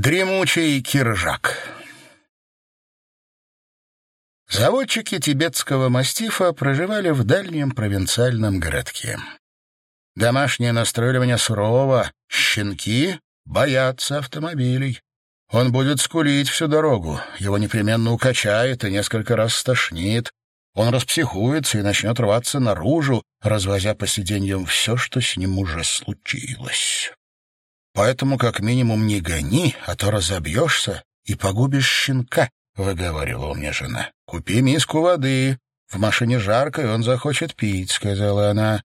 Дремучий киржак Заводчики тибетского мастифа проживали в дальнем провинциальном городке. Домашнее настроили сурово, щенки боятся автомобилей. Он будет скулить всю дорогу, его непременно укачает и несколько раз стошнит. Он распсихуется и начнет рваться наружу, развозя по сиденьям все, что с ним уже случилось. Поэтому как минимум не гони, а то разобьешься и погубишь щенка, — выговаривала мне жена. — Купи миску воды. В машине жарко, и он захочет пить, — сказала она.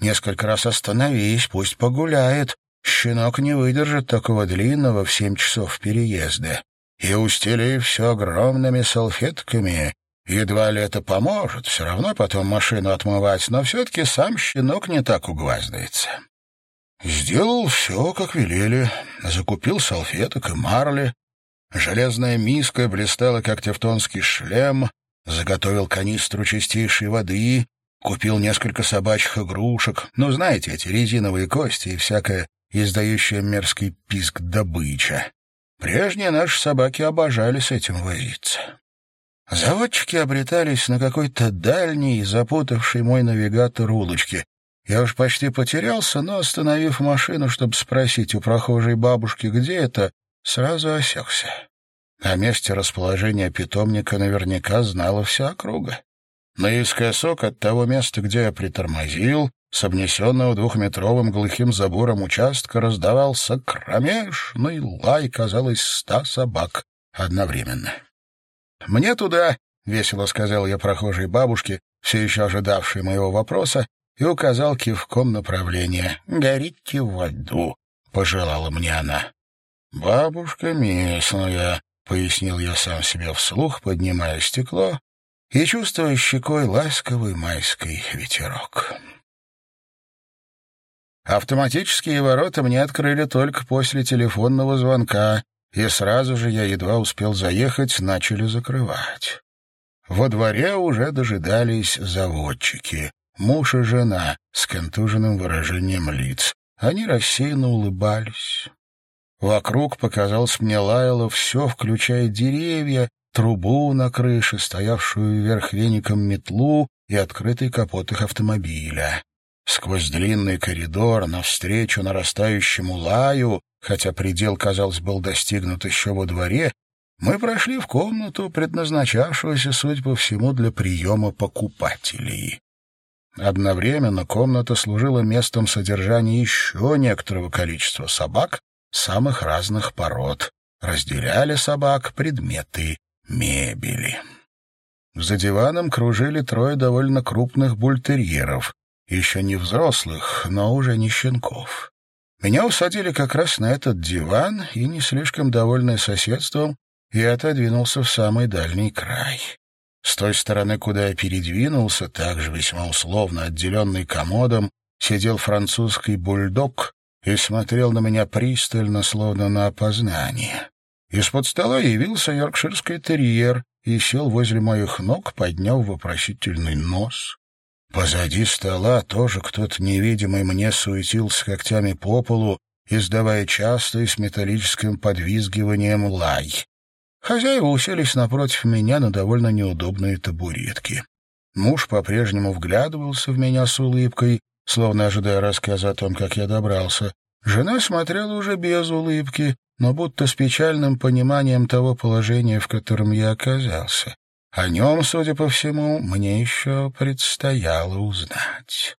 Несколько раз остановись, пусть погуляет. Щенок не выдержит такого длинного в семь часов переезда. И устели все огромными салфетками. Едва ли это поможет, все равно потом машину отмывать, но все-таки сам щенок не так угваздается. Сделал все, как велели. Закупил салфеток и марли. Железная миска блистала, как тевтонский шлем. Заготовил канистру чистейшей воды. Купил несколько собачьих игрушек. Ну, знаете, эти резиновые кости и всякое издающее мерзкий писк добыча. Прежние наши собаки обожали с этим возиться. Заводчики обретались на какой-то дальней, запутавшей мой навигатор улочке, я уж почти потерялся, но, остановив машину, чтобы спросить у прохожей бабушки, где это, сразу осекся. О месте расположения питомника наверняка знала вся округа. Наискосок от того места, где я притормозил, с обнесенного двухметровым глухим забором участка раздавался кромешный лай, казалось, ста собак одновременно. «Мне туда», — весело сказал я прохожей бабушке, все еще ожидавшей моего вопроса, и указал кивком направление. «Горите в аду», — пожелала мне она. «Бабушка местная», — пояснил я сам себе вслух, поднимая стекло и чувствуя щекой ласковый майский ветерок. Автоматические ворота мне открыли только после телефонного звонка, и сразу же я едва успел заехать, начали закрывать. Во дворе уже дожидались заводчики муж и жена с контуженным выражением лиц. Они рассеянно улыбались. Вокруг показалось мне лаяло все, включая деревья, трубу на крыше, стоявшую вверх веником метлу и открытый капот их автомобиля. Сквозь длинный коридор, навстречу нарастающему лаю, хотя предел, казалось, был достигнут еще во дворе, мы прошли в комнату, предназначавшуюся, судя по всему, для приема покупателей. Одновременно комната служила местом содержания еще некоторого количества собак самых разных пород. Разделяли собак предметы мебели. За диваном кружили трое довольно крупных бультерьеров, еще не взрослых, но уже не щенков. Меня усадили как раз на этот диван, и, не слишком довольный соседством, я отодвинулся в самый дальний край. С той стороны, куда я передвинулся, также весьма условно отделенный комодом, сидел французский бульдог и смотрел на меня пристально, словно на опознание. Из-под стола явился йоркширский терьер и сел возле моих ног, подняв вопросительный нос. Позади стола тоже кто-то невидимый мне суетился когтями по полу, издавая частый с металлическим подвизгиванием лай. Хозяева уселись напротив меня на довольно неудобные табуретки. Муж по-прежнему вглядывался в меня с улыбкой, словно ожидая рассказа о том, как я добрался. Жена смотрела уже без улыбки, но будто с печальным пониманием того положения, в котором я оказался. О нем, судя по всему, мне еще предстояло узнать.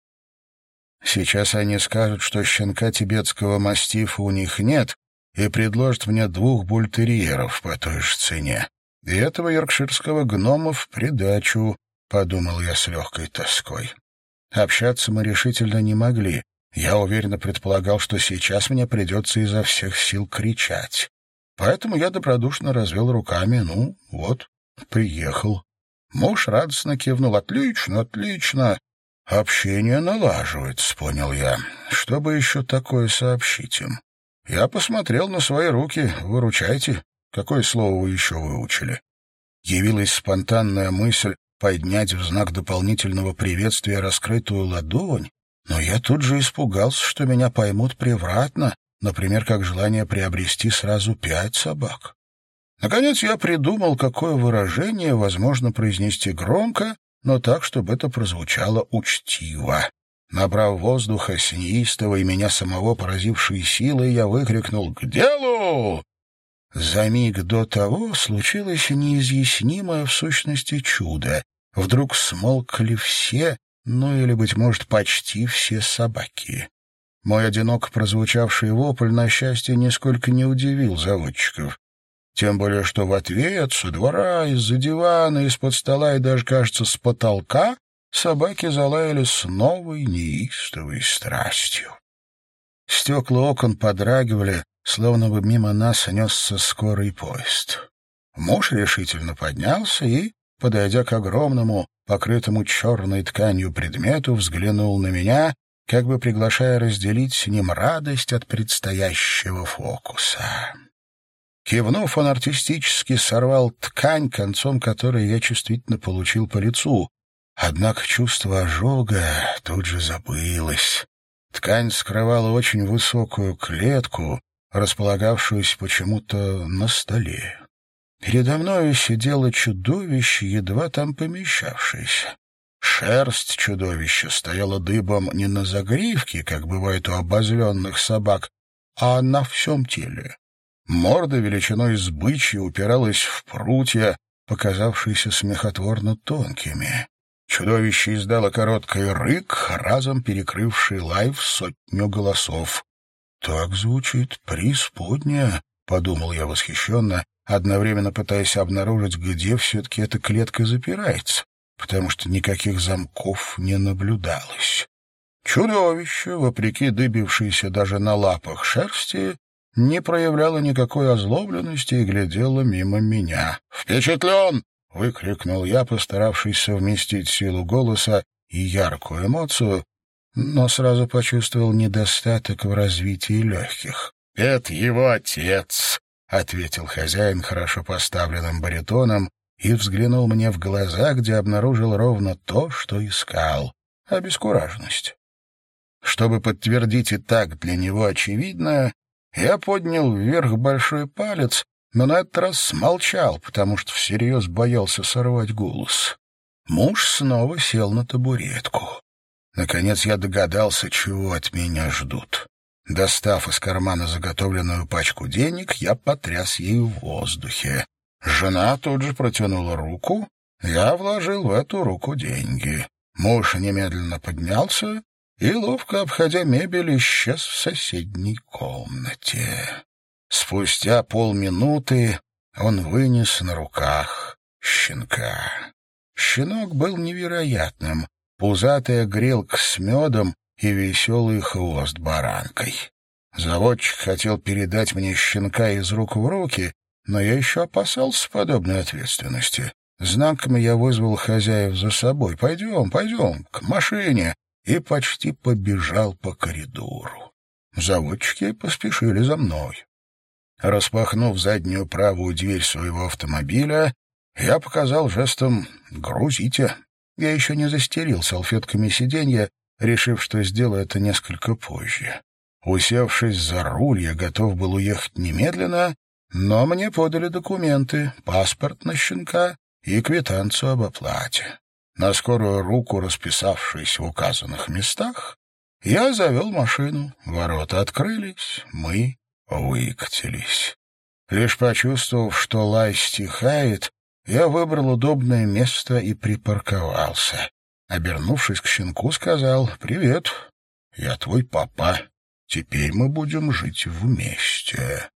Сейчас они скажут, что щенка тибетского мастифа у них нет, и предложит мне двух бультерьеров по той же цене. И этого йоркширского гнома в придачу, — подумал я с легкой тоской. Общаться мы решительно не могли. Я уверенно предполагал, что сейчас мне придется изо всех сил кричать. Поэтому я добродушно развел руками. Ну, вот, приехал. Муж радостно кивнул. «Отлично, отлично. Общение налаживается», — понял я. «Что бы еще такое сообщить им?» Я посмотрел на свои руки. Выручайте. Какое слово вы еще выучили? Явилась спонтанная мысль поднять в знак дополнительного приветствия раскрытую ладонь, но я тут же испугался, что меня поймут превратно, например, как желание приобрести сразу пять собак. Наконец я придумал, какое выражение возможно произнести громко, но так, чтобы это прозвучало учтиво. Набрав воздуха с неистовой меня самого поразившей силой, я выкрикнул «К делу!». За миг до того случилось неизъяснимое в сущности чудо. Вдруг смолкли все, ну или, быть может, почти все собаки. Мой одинок прозвучавший вопль, на счастье, нисколько не удивил заводчиков. Тем более, что в ответ со двора, из-за дивана, из-под стола и даже, кажется, с потолка собаки залаяли с новой неистовой страстью. Стекла окон подрагивали, словно бы мимо нас несся скорый поезд. Муж решительно поднялся и, подойдя к огромному, покрытому черной тканью предмету, взглянул на меня, как бы приглашая разделить с ним радость от предстоящего фокуса. Кивнув, он артистически сорвал ткань, концом которой я чувствительно получил по лицу. Однако чувство ожога тут же забылось. Ткань скрывала очень высокую клетку, располагавшуюся почему-то на столе. Передо мною сидело чудовище, едва там помещавшееся. Шерсть чудовища стояла дыбом не на загривке, как бывает у обозленных собак, а на всем теле. Морда величиной с бычья упиралась в прутья, показавшиеся смехотворно тонкими. Чудовище издало короткий рык, разом перекрывший лай сотню голосов. «Так звучит преисподняя», — подумал я восхищенно, одновременно пытаясь обнаружить, где все-таки эта клетка запирается, потому что никаких замков не наблюдалось. Чудовище, вопреки дыбившейся даже на лапах шерсти, не проявляло никакой озлобленности и глядело мимо меня. «Впечатлен!» — выкрикнул я, постаравшись совместить силу голоса и яркую эмоцию, но сразу почувствовал недостаток в развитии легких. «Это его отец», — ответил хозяин хорошо поставленным баритоном и взглянул мне в глаза, где обнаружил ровно то, что искал — обескураженность. Чтобы подтвердить и так для него очевидное, я поднял вверх большой палец, но на этот раз смолчал, потому что всерьез боялся сорвать голос. Муж снова сел на табуретку. Наконец я догадался, чего от меня ждут. Достав из кармана заготовленную пачку денег, я потряс ей в воздухе. Жена тут же протянула руку, я вложил в эту руку деньги. Муж немедленно поднялся и, ловко обходя мебель, исчез в соседней комнате. Спустя полминуты он вынес на руках щенка. Щенок был невероятным, пузатая грелка с медом и веселый хвост баранкой. Заводчик хотел передать мне щенка из рук в руки, но я еще опасался подобной ответственности. Знаками я вызвал хозяев за собой. «Пойдем, пойдем, к машине и почти побежал по коридору. Заводчики поспешили за мной. Распахнув заднюю правую дверь своего автомобиля, я показал жестом «грузите». Я еще не застерил салфетками сиденья, решив, что сделаю это несколько позже. Усевшись за руль, я готов был уехать немедленно, но мне подали документы, паспорт на щенка и квитанцию об оплате. На скорую руку, расписавшись в указанных местах, я завел машину, ворота открылись, мы выкатились. Лишь почувствовав, что лай стихает, я выбрал удобное место и припарковался. Обернувшись к щенку, сказал «Привет, я твой папа. Теперь мы будем жить вместе».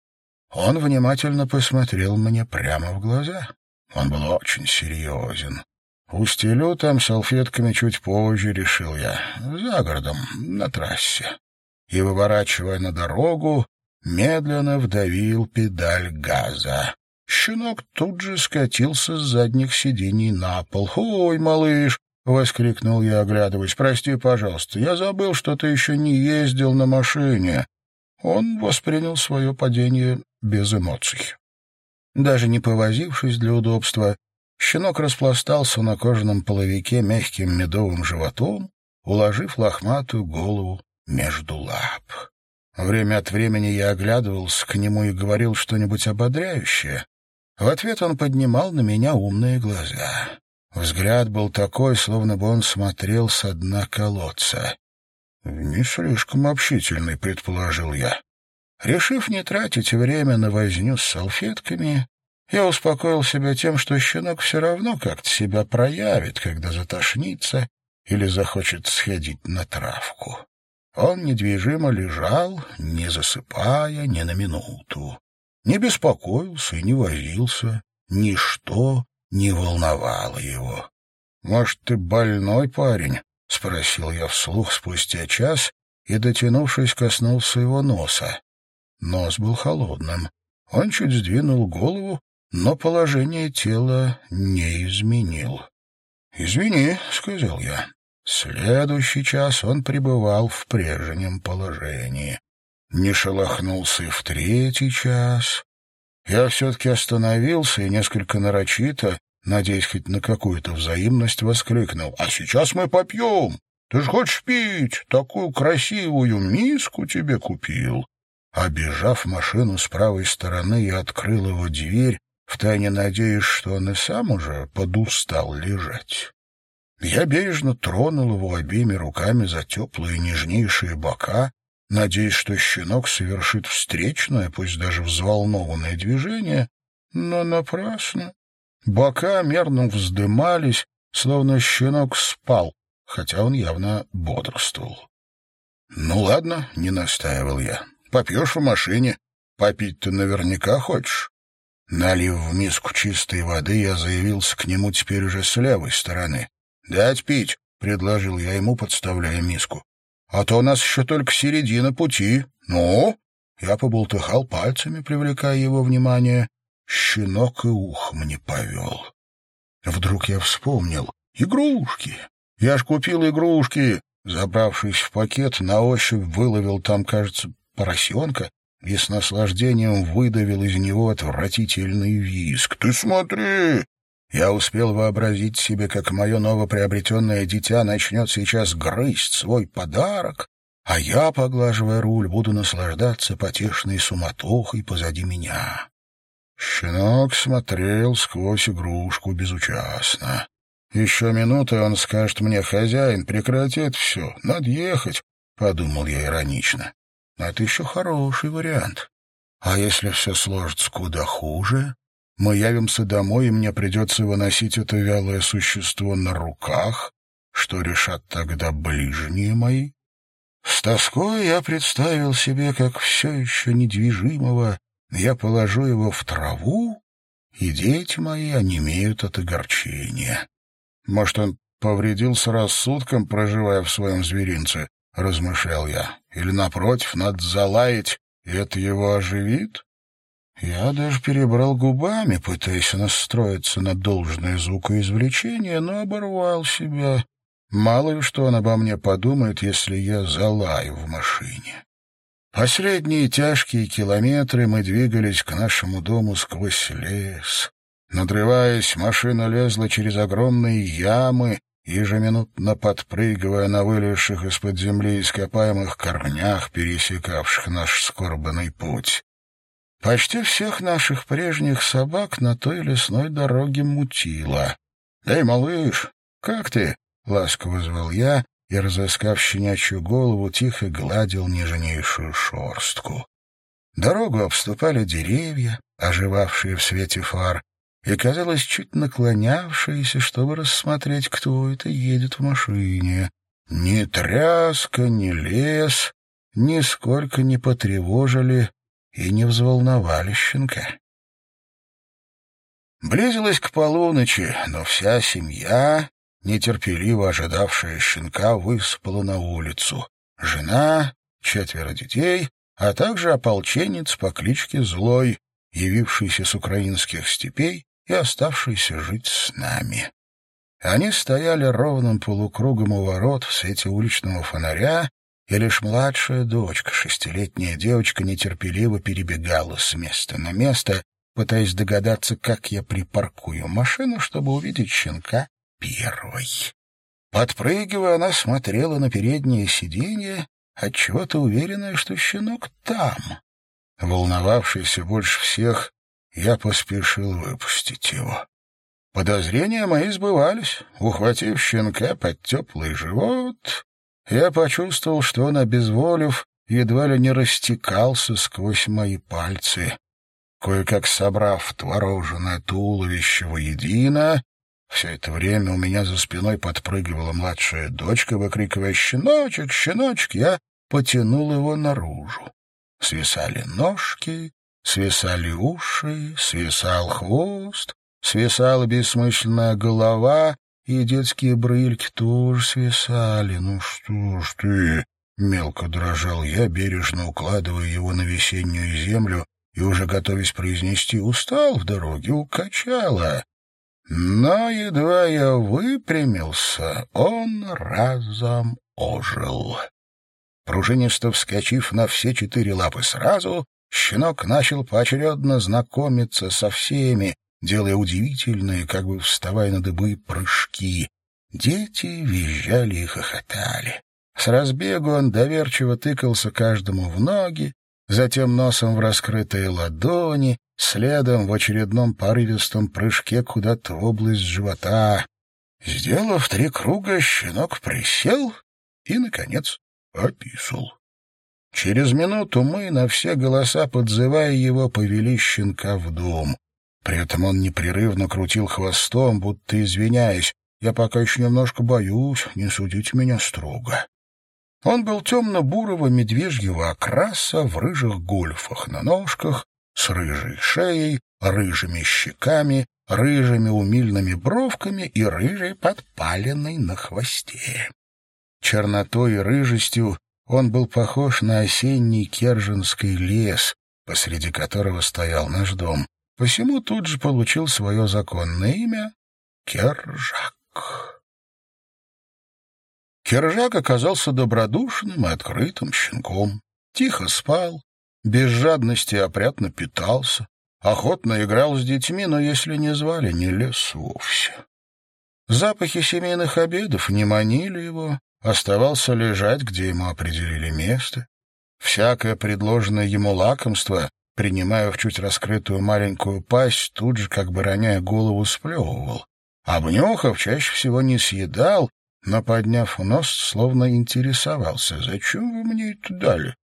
Он внимательно посмотрел мне прямо в глаза. Он был очень серьезен. Устелю там салфетками чуть позже, решил я, за городом, на трассе. И, выворачивая на дорогу, медленно вдавил педаль газа. Щенок тут же скатился с задних сидений на пол. «Ой, малыш!» — воскликнул я, оглядываясь. «Прости, пожалуйста, я забыл, что ты еще не ездил на машине». Он воспринял свое падение без эмоций. Даже не повозившись для удобства, Щенок распластался на кожаном половике мягким медовым животом, уложив лохматую голову между лап. Время от времени я оглядывался к нему и говорил что-нибудь ободряющее. В ответ он поднимал на меня умные глаза. Взгляд был такой, словно бы он смотрел со дна колодца. «Не слишком общительный», — предположил я. Решив не тратить время на возню с салфетками, я успокоил себя тем, что щенок все равно как-то себя проявит, когда затошнится или захочет сходить на травку. Он недвижимо лежал, не засыпая ни на минуту. Не беспокоился и не возился. Ничто не волновало его. «Может, ты больной парень?» — спросил я вслух спустя час и, дотянувшись, коснулся его носа. Нос был холодным. Он чуть сдвинул голову, но положение тела не изменил. «Извини», — сказал я. Следующий час он пребывал в прежнем положении. Не шелохнулся и в третий час. Я все-таки остановился и несколько нарочито, надеясь хоть на какую-то взаимность, воскликнул. «А сейчас мы попьем! Ты ж хочешь пить? Такую красивую миску тебе купил!» Обежав машину с правой стороны, я открыл его дверь, втайне надеясь, что он и сам уже подустал лежать. Я бережно тронул его обеими руками за теплые нежнейшие бока, надеясь, что щенок совершит встречное, пусть даже взволнованное движение, но напрасно. Бока мерно вздымались, словно щенок спал, хотя он явно бодрствовал. «Ну ладно», — не настаивал я, — «попьешь в машине. Попить ты наверняка хочешь». Налив в миску чистой воды, я заявился к нему теперь уже с левой стороны. «Дать пить», — предложил я ему, подставляя миску. «А то у нас еще только середина пути. Ну?» Я побултыхал пальцами, привлекая его внимание. Щенок и ухом не повел. Вдруг я вспомнил. «Игрушки! Я ж купил игрушки!» Забравшись в пакет, на ощупь выловил там, кажется, поросенка и с наслаждением выдавил из него отвратительный виск. «Ты смотри! Я успел вообразить себе, как мое новоприобретенное дитя начнет сейчас грызть свой подарок, а я, поглаживая руль, буду наслаждаться потешной суматохой позади меня. Щенок смотрел сквозь игрушку безучастно. Еще минуты он скажет мне, хозяин, прекрати это все, надо ехать, — подумал я иронично. Но это еще хороший вариант. А если все сложится куда хуже? Мы явимся домой, и мне придется выносить это вялое существо на руках. Что решат тогда ближние мои? С тоской я представил себе, как все еще недвижимого я положу его в траву, и дети мои онемеют от огорчения. Может, он повредился рассудком, проживая в своем зверинце, — размышлял я. Или, напротив, надо залаять, и это его оживит? Я даже перебрал губами, пытаясь настроиться на должное звукоизвлечение, но оборвал себя. Мало ли что он обо мне подумает, если я залаю в машине. Последние тяжкие километры мы двигались к нашему дому сквозь лес. Надрываясь, машина лезла через огромные ямы, ежеминутно подпрыгивая на вылезших из-под земли ископаемых корнях, пересекавших наш скорбанный путь. Почти всех наших прежних собак на той лесной дороге мутило. «Эй, малыш, как ты?» — ласково звал я и, разыскав щенячью голову, тихо гладил нежнейшую шорстку. Дорогу обступали деревья, оживавшие в свете фар, и, казалось, чуть наклонявшиеся, чтобы рассмотреть, кто это едет в машине. Ни тряска, ни лес нисколько не потревожили и не взволновали щенка. Близилась к полуночи, но вся семья, нетерпеливо ожидавшая щенка, высыпала на улицу. Жена, четверо детей, а также ополченец по кличке Злой, явившийся с украинских степей и оставшийся жить с нами. Они стояли ровным полукругом у ворот в свете уличного фонаря и лишь младшая дочка, шестилетняя девочка, нетерпеливо перебегала с места на место, пытаясь догадаться, как я припаркую машину, чтобы увидеть щенка первой. Подпрыгивая, она смотрела на переднее сиденье отчего-то уверенная, что щенок там. Волновавшийся больше всех, я поспешил выпустить его. Подозрения мои сбывались. Ухватив щенка под теплый живот, я почувствовал, что он, обезволив, едва ли не растекался сквозь мои пальцы. Кое-как собрав твороженное туловище воедино, все это время у меня за спиной подпрыгивала младшая дочка, выкрикивая «Щеночек! Щеночек!» Я потянул его наружу. Свисали ножки, свисали уши, свисал хвост, свисала бессмысленная голова, и детские брыльки тоже свисали. «Ну что ж ты!» — мелко дрожал я, бережно укладывая его на весеннюю землю и уже готовясь произнести «устал в дороге, укачала». Но едва я выпрямился, он разом ожил. Пружинисто вскочив на все четыре лапы сразу, щенок начал поочередно знакомиться со всеми, делая удивительные, как бы вставая на дыбы, прыжки. Дети визжали и хохотали. С разбегу он доверчиво тыкался каждому в ноги, затем носом в раскрытые ладони, следом в очередном порывистом прыжке куда-то в область живота. Сделав три круга, щенок присел и, наконец, описал. Через минуту мы, на все голоса подзывая его, повели щенка в дом. При этом он непрерывно крутил хвостом, будто извиняясь. «Я пока еще немножко боюсь, не судите меня строго». Он был темно-бурого медвежьего окраса в рыжих гольфах на ножках, с рыжей шеей, рыжими щеками, рыжими умильными бровками и рыжей подпаленной на хвосте. Чернотой и рыжестью он был похож на осенний керженский лес, посреди которого стоял наш дом. Посему тут же получил свое законное имя — Кержак. Кержак оказался добродушным и открытым щенком. Тихо спал, без жадности опрятно питался, охотно играл с детьми, но если не звали, не лез вовсе. Запахи семейных обедов не манили его, оставался лежать, где ему определили место. Всякое предложенное ему лакомство, принимая в чуть раскрытую маленькую пасть, тут же, как бы роняя голову, сплевывал. Обнюхав, чаще всего не съедал, но, подняв нос, словно интересовался. «Зачем вы мне это дали?»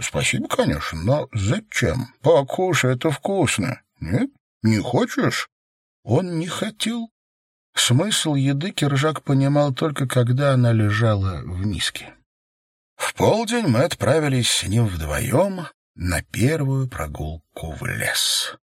«Спасибо, конечно, но зачем? Покушай, это вкусно. Нет? Не хочешь?» Он не хотел. Смысл еды Киржак понимал только, когда она лежала в миске. В полдень мы отправились с ним вдвоем на первую прогулку в лес.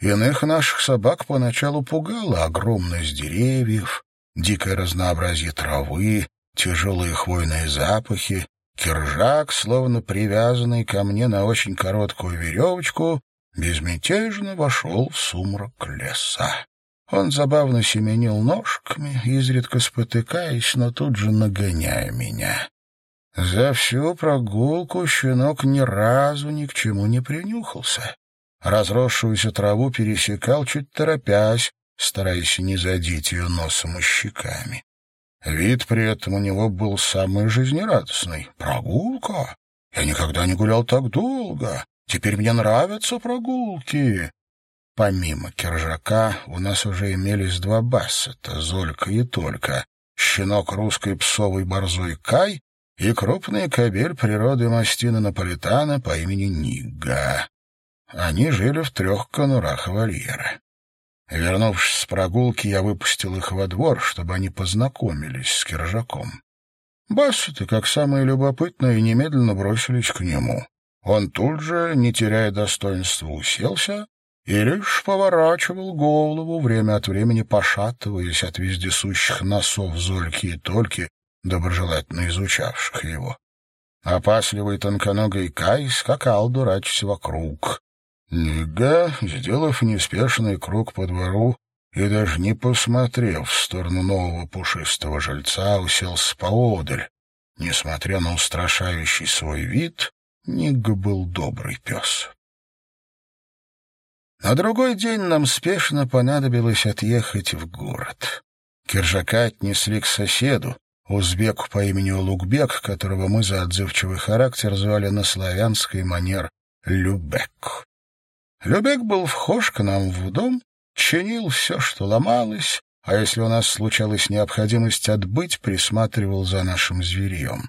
Иных наших собак поначалу пугала огромность деревьев, дикое разнообразие травы, тяжелые хвойные запахи, Киржак, словно привязанный ко мне на очень короткую веревочку, безмятежно вошел в сумрак леса. Он забавно семенил ножками, изредка спотыкаясь, но тут же нагоняя меня. За всю прогулку щенок ни разу ни к чему не принюхался. Разросшуюся траву пересекал, чуть торопясь, стараясь не задеть ее носом и щеками. Вид при этом у него был самый жизнерадостный. «Прогулка? Я никогда не гулял так долго. Теперь мне нравятся прогулки». Помимо киржака у нас уже имелись два бассета — Золька и Толька, щенок русской псовой борзой Кай и крупный кобель природы мастина Наполитана по имени Нига. Они жили в трех конурах вольера. Вернувшись с прогулки, я выпустил их во двор, чтобы они познакомились с Киржаком. Бассеты, как самые любопытные, немедленно бросились к нему. Он тут же, не теряя достоинства, уселся и лишь поворачивал голову, время от времени пошатываясь от вездесущих носов Зольки и Тольки, доброжелательно изучавших его. Опасливый тонконогий Кай скакал, дурачась вокруг. Нига, сделав неспешный круг по двору и даже не посмотрев в сторону нового пушистого жильца, уселся поодаль. Несмотря на устрашающий свой вид, Нига был добрый пес. На другой день нам спешно понадобилось отъехать в город. Киржака отнесли к соседу, узбеку по имени Улугбек, которого мы за отзывчивый характер звали на славянский манер Любек. Любек был вхож к нам в дом, чинил все, что ломалось, а если у нас случалась необходимость отбыть, присматривал за нашим зверьем.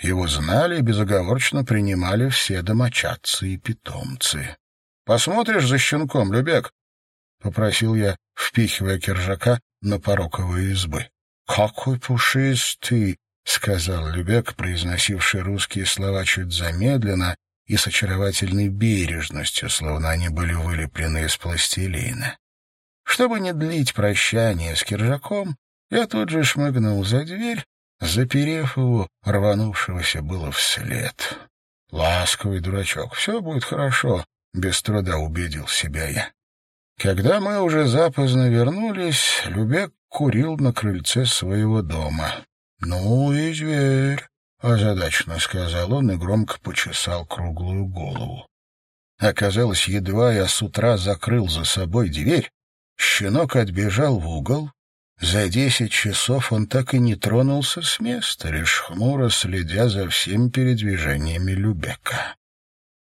Его знали и безоговорочно принимали все домочадцы и питомцы. — Посмотришь за щенком, Любек? — попросил я, впихивая киржака на пороковые избы. — Какой пушистый! — сказал Любек, произносивший русские слова чуть замедленно и с очаровательной бережностью, словно они были вылеплены из пластилина. Чтобы не длить прощание с Киржаком, я тут же шмыгнул за дверь, заперев его, рванувшегося было вслед. «Ласковый дурачок, все будет хорошо», — без труда убедил себя я. Когда мы уже запоздно вернулись, Любек курил на крыльце своего дома. «Ну и зверь», — озадачно сказал он и громко почесал круглую голову. Оказалось, едва я с утра закрыл за собой дверь, Щенок отбежал в угол. За десять часов он так и не тронулся с места, лишь хмуро следя за всеми передвижениями Любека.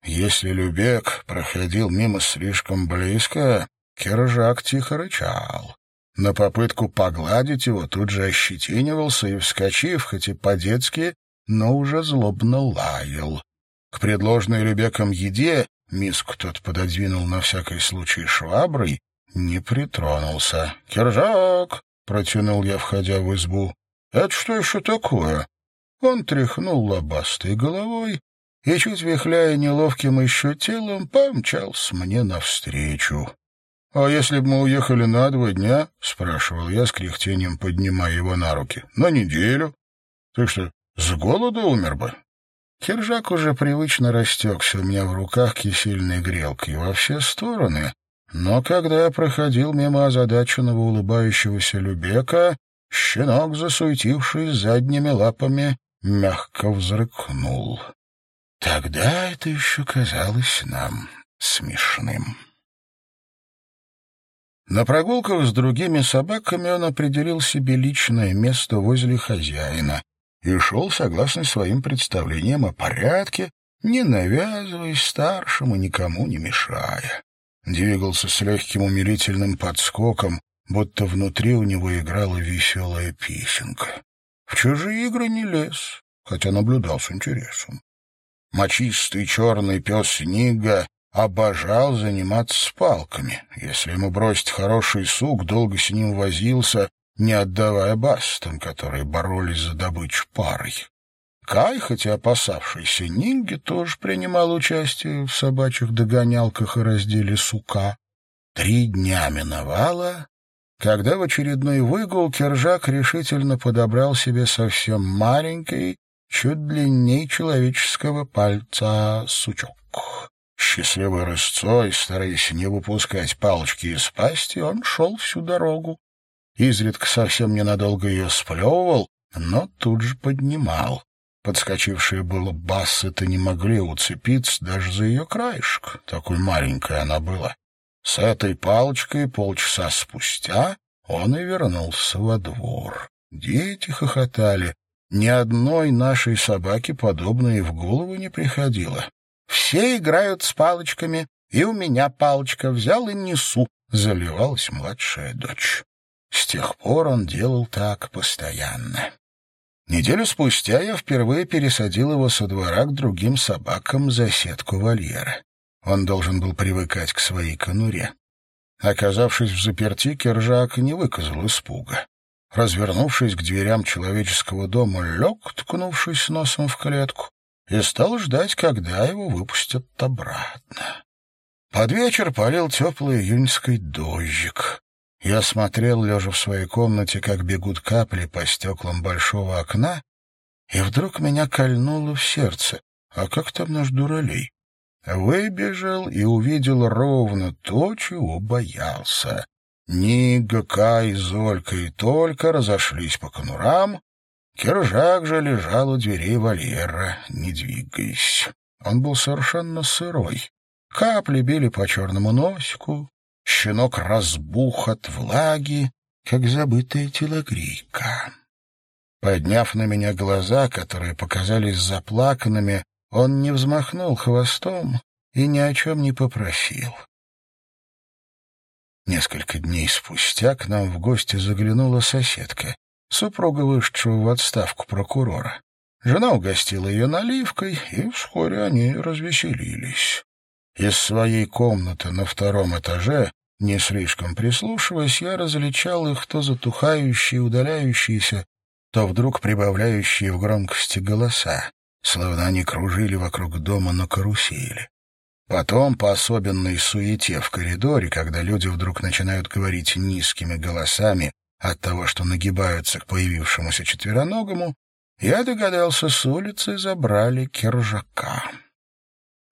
Если Любек проходил мимо слишком близко, Киржак тихо рычал. На попытку погладить его тут же ощетинивался и, вскочив, хоть и по-детски, но уже злобно лаял. К предложенной Любеком еде миску тот пододвинул на всякий случай шваброй, не притронулся. «Киржак!» — протянул я, входя в избу. «Это что еще такое?» Он тряхнул лобастой головой и, чуть вихляя неловким еще телом, помчался мне навстречу. «А если бы мы уехали на два дня?» — спрашивал я с кряхтением, поднимая его на руки. «На неделю. Ты что, с голоду умер бы?» Киржак уже привычно растекся у меня в руках кисельной грелкой во все стороны, но когда я проходил мимо озадаченного улыбающегося Любека, щенок, засуетившись задними лапами, мягко взрыкнул. Тогда это еще казалось нам смешным. На прогулках с другими собаками он определил себе личное место возле хозяина и шел согласно своим представлениям о порядке, не навязываясь старшему, никому не мешая двигался с легким умилительным подскоком, будто внутри у него играла веселая песенка. В чужие игры не лез, хотя наблюдал с интересом. Мочистый черный пес Нига обожал заниматься с палками. Если ему бросить хороший сук, долго с ним возился, не отдавая бастам, которые боролись за добычу парой. Кай, хотя опасавшийся Нинги, тоже принимал участие в собачьих догонялках и разделе сука. Три дня миновало, когда в очередной выгул Кержак решительно подобрал себе совсем маленький, чуть длинней человеческого пальца сучок. Счастливой рысцой, стараясь не выпускать палочки из пасти, он шел всю дорогу. Изредка совсем ненадолго ее сплевывал, но тут же поднимал. Подскочившие было бассы-то не могли уцепиться даже за ее краешек. Такой маленькая она была. С этой палочкой полчаса спустя он и вернулся во двор. Дети хохотали. Ни одной нашей собаке подобное в голову не приходило. «Все играют с палочками, и у меня палочка взял и несу», — заливалась младшая дочь. С тех пор он делал так постоянно. Неделю спустя я впервые пересадил его со двора к другим собакам за сетку вольера. Он должен был привыкать к своей конуре. Оказавшись в заперти, Кержак не выказал испуга. Развернувшись к дверям человеческого дома, лег, ткнувшись носом в клетку, и стал ждать, когда его выпустят обратно. Под вечер полил теплый июньский дождик. Я смотрел, лежа в своей комнате, как бегут капли по стеклам большого окна, и вдруг меня кольнуло в сердце. А как там наш дуралей? Выбежал и увидел ровно то, чего боялся. Нига, Кай, Золька и Только разошлись по конурам. Киржак же лежал у дверей вольера, не двигаясь. Он был совершенно сырой. Капли били по черному носику, Щенок разбух от влаги, как забытая телогрейка. Подняв на меня глаза, которые показались заплаканными, он не взмахнул хвостом и ни о чем не попросил. Несколько дней спустя к нам в гости заглянула соседка, супруга вышедшего в отставку прокурора. Жена угостила ее наливкой, и вскоре они развеселились. Из своей комнаты на втором этаже, не слишком прислушиваясь, я различал их то затухающие, удаляющиеся, то вдруг прибавляющие в громкости голоса, словно они кружили вокруг дома на карусели. Потом, по особенной суете в коридоре, когда люди вдруг начинают говорить низкими голосами от того, что нагибаются к появившемуся четвероногому, я догадался, с улицы забрали киржака.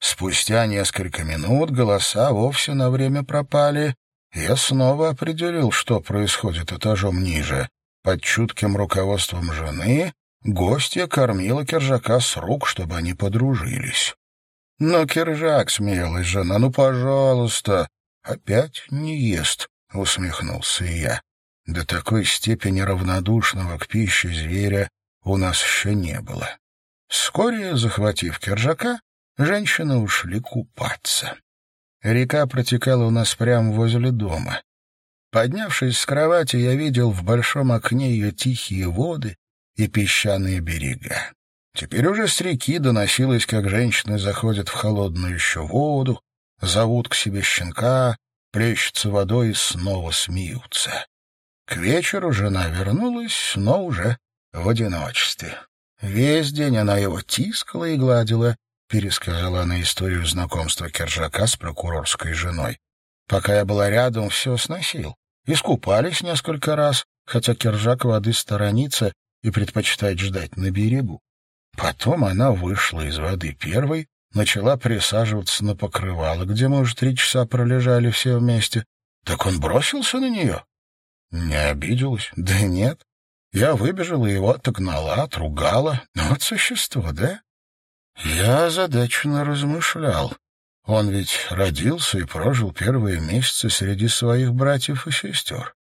Спустя несколько минут голоса вовсе на время пропали. Я снова определил, что происходит этажом ниже. Под чутким руководством жены гостья кормила Киржака с рук, чтобы они подружились. «Но, Киржак», — смеялась жена, — «ну, пожалуйста». «Опять не ест», — усмехнулся я. До такой степени равнодушного к пище зверя у нас еще не было. Вскоре, захватив Киржака, женщины ушли купаться. Река протекала у нас прямо возле дома. Поднявшись с кровати, я видел в большом окне ее тихие воды и песчаные берега. Теперь уже с реки доносилось, как женщины заходят в холодную еще воду, зовут к себе щенка, плещутся водой и снова смеются. К вечеру жена вернулась, но уже в одиночестве. Весь день она его тискала и гладила, пересказала она историю знакомства Кержака с прокурорской женой. Пока я была рядом, все сносил. Искупались несколько раз, хотя Кержак воды сторонится и предпочитает ждать на берегу. Потом она вышла из воды первой, начала присаживаться на покрывало, где мы уже три часа пролежали все вместе. Так он бросился на нее. Не обиделась? Да нет. Я выбежала, его отогнала, отругала. Вот существо, да? Я озадаченно размышлял. Он ведь родился и прожил первые месяцы среди своих братьев и сестер.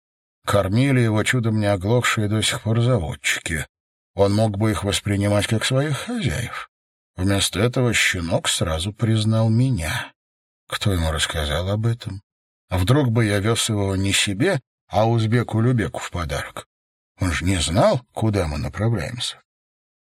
Кормили его чудом не оглохшие до сих пор заводчики. Он мог бы их воспринимать как своих хозяев. Вместо этого щенок сразу признал меня. Кто ему рассказал об этом? А вдруг бы я вез его не себе, а узбеку-любеку в подарок? Он же не знал, куда мы направляемся.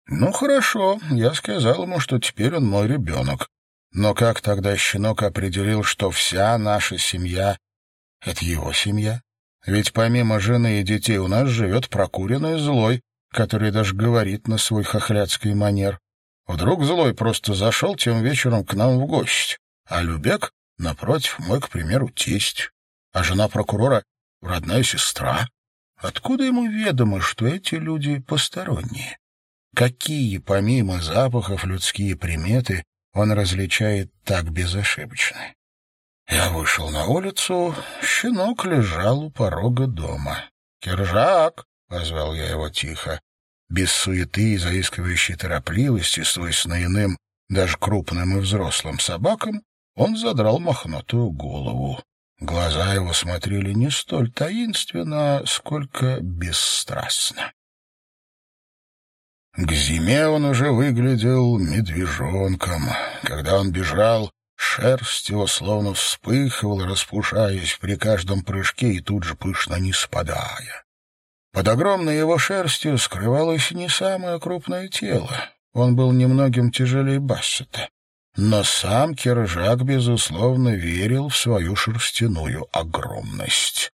Ну, хорошо, я сказал ему, что теперь он мой ребенок. Но как тогда щенок определил, что вся наша семья — это его семья? Ведь помимо жены и детей у нас живет прокуренный злой, который даже говорит на свой хохлядский манер. Вдруг злой просто зашел тем вечером к нам в гости, а Любек, напротив, мой, к примеру, тесть, а жена прокурора — родная сестра. Откуда ему ведомо, что эти люди посторонние? Какие, помимо запахов, людские приметы он различает так безошибочно? Я вышел на улицу, щенок лежал у порога дома. «Киржак!» — позвал я его тихо. Без суеты и заискивающей торопливости, свойственной иным, даже крупным и взрослым собакам, он задрал мохнатую голову. Глаза его смотрели не столь таинственно, сколько бесстрастно. К зиме он уже выглядел медвежонком. Когда он бежал, шерсть его словно вспыхивала, распушаясь при каждом прыжке и тут же пышно не спадая. Под огромной его шерстью скрывалось не самое крупное тело. Он был немногим тяжелее Бассета. Но сам Киржак, безусловно, верил в свою шерстяную огромность.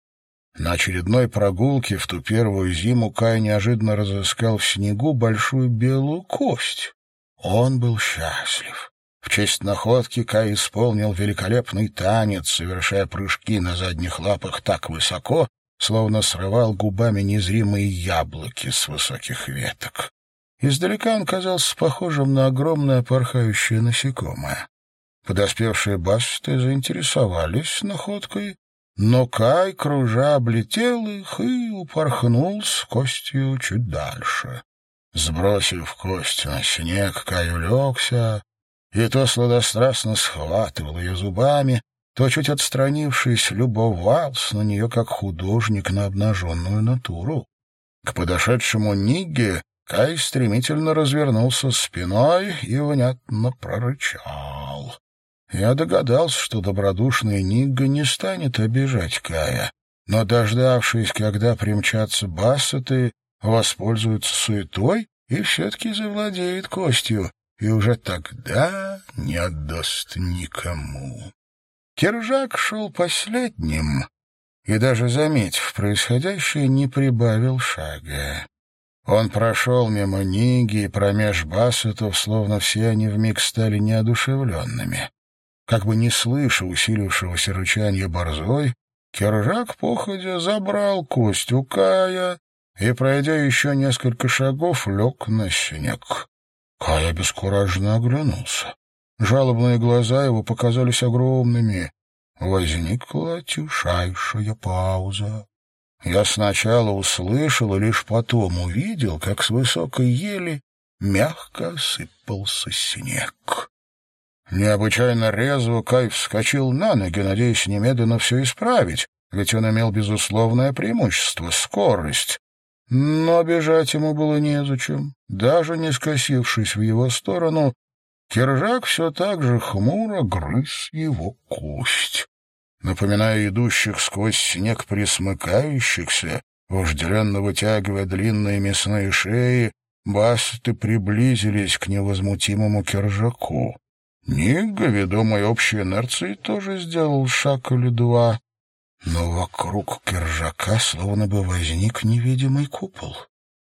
На очередной прогулке в ту первую зиму Кай неожиданно разыскал в снегу большую белую кость. Он был счастлив. В честь находки Кай исполнил великолепный танец, совершая прыжки на задних лапах так высоко, словно срывал губами незримые яблоки с высоких веток. Издалека он казался похожим на огромное порхающее насекомое. Подоспевшие басты заинтересовались находкой, но Кай, кружа, облетел их и упорхнул с костью чуть дальше. Сбросив кость на снег, Кай улегся, и то сладострастно схватывал ее зубами, то, чуть отстранившись, любовался на нее, как художник на обнаженную натуру. К подошедшему Нигге Кай стремительно развернулся спиной и внятно прорычал. Я догадался, что добродушный Нигга не станет обижать Кая, но, дождавшись, когда примчатся бассеты, воспользуется суетой и все-таки завладеет костью, и уже тогда не отдаст никому. Киржак шел последним и, даже заметив происходящее, не прибавил шага. Он прошел мимо Ниги и промеж бассетов, словно все они вмиг стали неодушевленными. Как бы не слыша усилившегося рычания борзой, Киржак походя забрал кость у Кая и, пройдя еще несколько шагов, лег на снег. Кай обескураженно оглянулся. Жалобные глаза его показались огромными. Возникла тишайшая пауза. Я сначала услышал и лишь потом увидел, как с высокой ели мягко сыпался снег. Необычайно резво Кай вскочил на ноги, надеясь немедленно все исправить, ведь он имел безусловное преимущество — скорость. Но бежать ему было незачем. Даже не скосившись в его сторону, Киржак все так же хмуро грыз его кость. Напоминая идущих сквозь снег присмыкающихся, вожделенно вытягивая длинные мясные шеи, басты приблизились к невозмутимому Киржаку. Нигга, ведомый общей инерцией, тоже сделал шаг или два, но вокруг Киржака словно бы возник невидимый купол.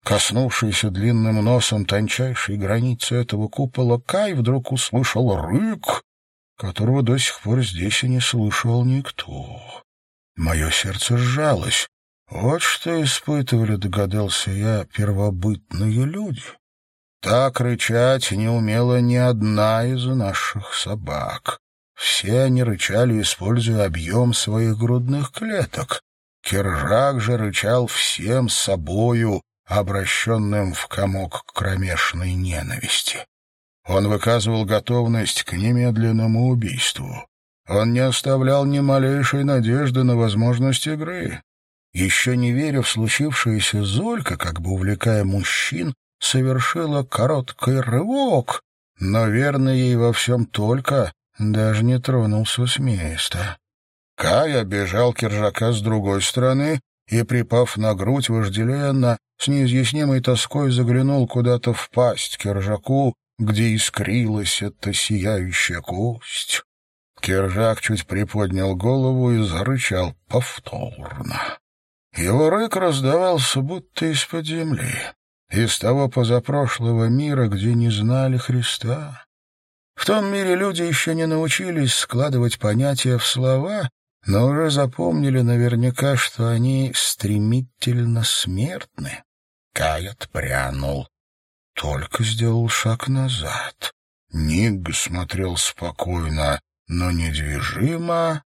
Коснувшийся длинным носом тончайшей границы этого купола, Кай вдруг услышал рык, которого до сих пор здесь и не слышал никто. Мое сердце сжалось. Вот что испытывали, догадался я, первобытные люди. Так рычать не умела ни одна из наших собак. Все они рычали, используя объем своих грудных клеток. Киржак же рычал всем собою, обращенным в комок кромешной ненависти. Он выказывал готовность к немедленному убийству. Он не оставлял ни малейшей надежды на возможность игры. Еще не веря в случившееся, Золька, как бы увлекая мужчин, совершила короткий рывок, но верно ей во всем только, даже не тронулся с места. Кай обежал Киржака с другой стороны и, припав на грудь вожделенно, с неизъяснимой тоской заглянул куда-то в пасть Киржаку, где искрилась эта сияющая кость. Киржак чуть приподнял голову и зарычал повторно. Его рык раздавался будто из-под земли, из того позапрошлого мира, где не знали Христа. В том мире люди еще не научились складывать понятия в слова, но уже запомнили наверняка, что они стремительно смертны. Кай отпрянул. Только сделал шаг назад. Ник смотрел спокойно, но недвижимо.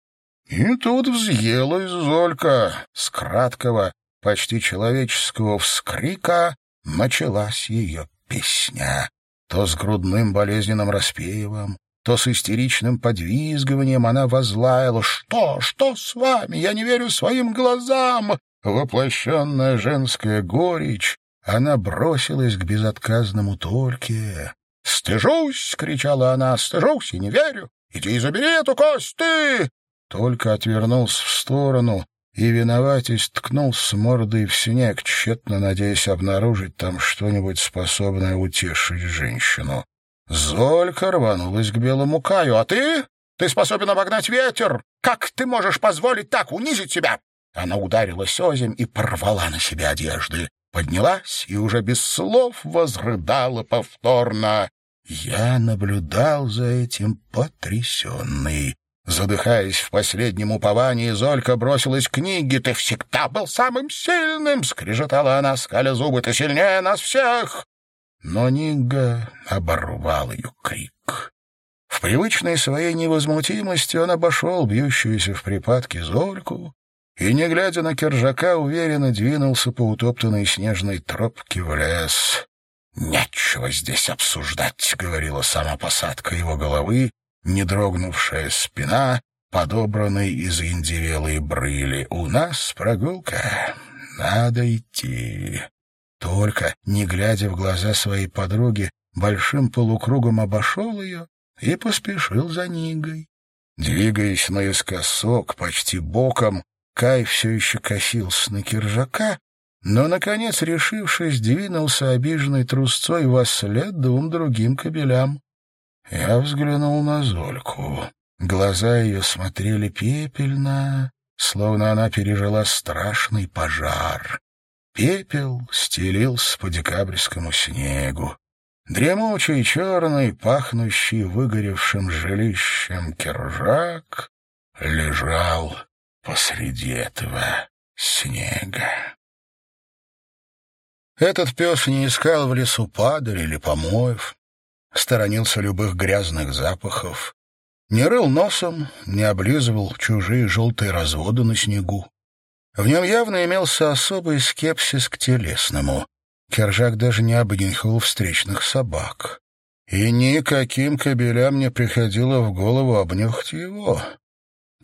И тут взъелась Золька. С краткого, почти человеческого вскрика началась ее песня. То с грудным болезненным распевом, то с истеричным подвизгиванием она возлаяла «Что? Что с вами? Я не верю своим глазам!» Воплощенная женская горечь, она бросилась к безотказному Тольке. «Стыжусь!» — кричала она. «Стыжусь и не верю! Иди и забери эту кость, ты!» Только отвернулся в сторону и, виноватясь, ткнулся мордой в снег, тщетно надеясь обнаружить там что-нибудь способное утешить женщину. Золька рванулась к белому Каю. «А ты? Ты способен обогнать ветер! Как ты можешь позволить так унизить себя?» Она ударилась озимь и порвала на себе одежды поднялась и уже без слов возрыдала повторно. Я наблюдал за этим потрясенный. Задыхаясь в последнем уповании, Золька бросилась к книге. «Ты всегда был самым сильным!» — скрежетала она, скаля зубы. «Ты сильнее нас всех!» Но Нига оборвал ее крик. В привычной своей невозмутимости он обошел бьющуюся в припадке Зольку и, не глядя на Кержака, уверенно двинулся по утоптанной снежной тропке в лес. «Нечего здесь обсуждать», — говорила сама посадка его головы, не дрогнувшая спина, подобранной из индивелой брыли. «У нас прогулка. Надо идти». Только, не глядя в глаза своей подруги, большим полукругом обошел ее и поспешил за Нигой. Двигаясь наискосок, почти боком, Кай все еще косился на киржака, но, наконец, решившись, двинулся обиженной трусцой во след двум другим кобелям. Я взглянул на Зольку. Глаза ее смотрели пепельно, словно она пережила страшный пожар. Пепел стелился по декабрьскому снегу. Дремучий, черный, пахнущий выгоревшим жилищем киржак лежал посреди этого снега. Этот пес не искал в лесу падаль или помоев, сторонился любых грязных запахов, не рыл носом, не облизывал чужие желтые разводы на снегу. В нем явно имелся особый скепсис к телесному. Кержак даже не обнюхивал встречных собак. И никаким кобелям не приходило в голову обнюхать его.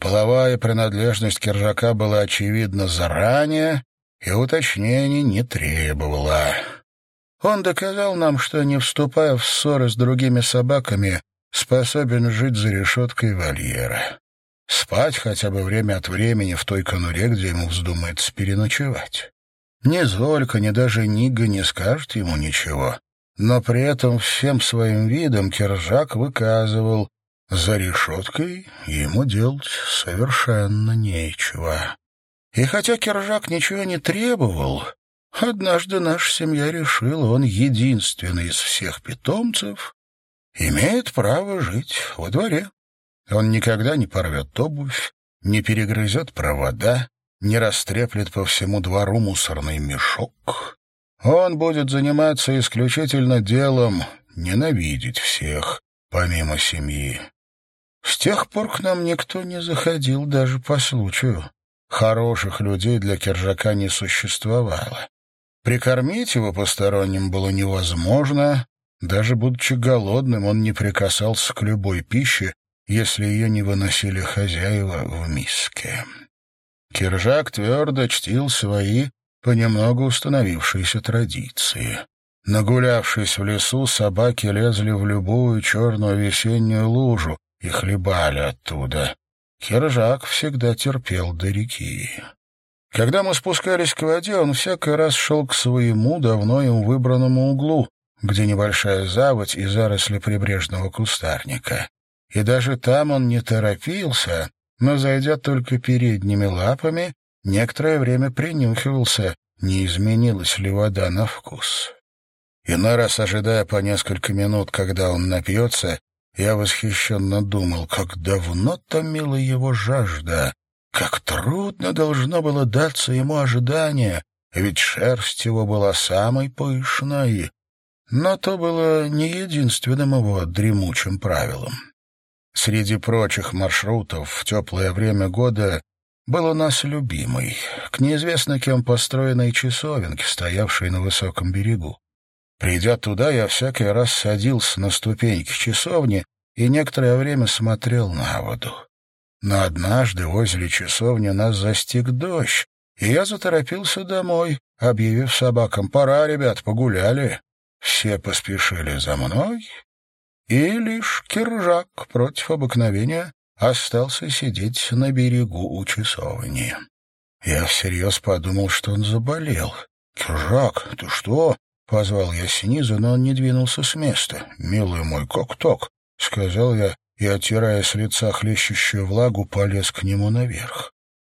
Половая принадлежность Кержака была очевидна заранее, и уточнений не требовала. Он доказал нам, что, не вступая в ссоры с другими собаками, способен жить за решеткой вольера. Спать хотя бы время от времени в той конуре, где ему вздумается переночевать. Ни Золька, ни даже Нига не скажет ему ничего. Но при этом всем своим видом Киржак выказывал, за решеткой ему делать совершенно нечего. И хотя Киржак ничего не требовал, однажды наша семья решила, он единственный из всех питомцев, имеет право жить во дворе. Он никогда не порвет обувь, не перегрызет провода, не растреплет по всему двору мусорный мешок. Он будет заниматься исключительно делом ненавидеть всех, помимо семьи. С тех пор к нам никто не заходил даже по случаю. Хороших людей для Кержака не существовало. Прикормить его посторонним было невозможно, даже будучи голодным, он не прикасался к любой пище, если ее не выносили хозяева в миске. Киржак твердо чтил свои, понемногу установившиеся традиции. Нагулявшись в лесу, собаки лезли в любую черную весеннюю лужу и хлебали оттуда. Киржак всегда терпел до реки. Когда мы спускались к воде, он всякий раз шел к своему давно им выбранному углу, где небольшая заводь и заросли прибрежного кустарника. И даже там он не торопился, но, зайдя только передними лапами, некоторое время принюхивался, не изменилась ли вода на вкус. Иной раз, ожидая по несколько минут, когда он напьется, я восхищенно думал, как давно томила его жажда, как трудно должно было даться ему ожидание, ведь шерсть его была самой пышной, но то было не единственным его дремучим правилом. Среди прочих маршрутов в теплое время года был у нас любимый, к неизвестно кем построенной часовенке, стоявшей на высоком берегу. Придя туда, я всякий раз садился на ступеньки часовни и некоторое время смотрел на воду. Но однажды возле часовни нас застиг дождь, и я заторопился домой, объявив собакам «Пора, ребят, погуляли». Все поспешили за мной, и лишь Киржак против обыкновения остался сидеть на берегу у часовни. Я всерьез подумал, что он заболел. «Киржак, ты что?» — позвал я снизу, но он не двинулся с места. «Милый мой, как так?» — сказал я, и, оттирая с лица хлещущую влагу, полез к нему наверх.